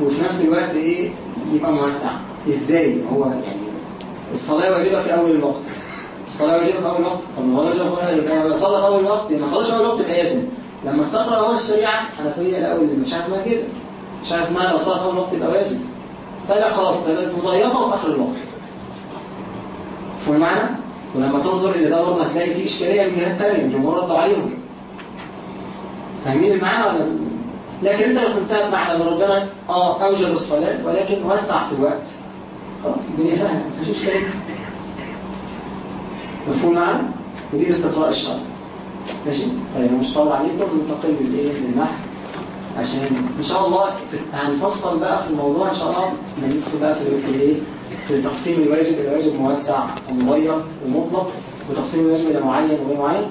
وفي نفس الوقت إيه يبقى موسع. إزاي؟ هو يعني الصلاة واجبة في أول الوقت. الصلاة واجبة في أول الوقت؟ طب ما هو واجبه في أول يبقى صلى في أول الوقت ما صلاش في أول الوقت يبقى ياسم لما استقرأ هو الشريعة الحنفيه لقوا اللي مش حاجة اسمها كده. مش حاجة اسمها لو صلى في أول الوقت يبقى واجب. فلا خلاص ده بقت مضيقه في آخر الوقت. فهم معنى ولما تنظر إلى ده برضه هتلاقي فيه إشكالية من جهات ثانية الجمهور ردوا عليهم فاهمين المعنى ولا لكن أنت لو فهمتها بمعنى إن ربنا آه أوجب الصلاة ولكن وسع في الوقت. خلاص الدنيا سهلة ما فيهاش إشكالية. مفهوم معنا ودي استقراء الشرع. ماشي؟ طيب أنا مش طالع عليكم ننتقل للإيه؟ للنحو. عشان إن شاء الله هنفصل بقى في الموضوع إن شاء الله ندخل بقى في الإيه؟ في تقسيم الواجب إلى واجب موسع ومضيق ومطلق وتقسيم الواجب إلى معين وغير معين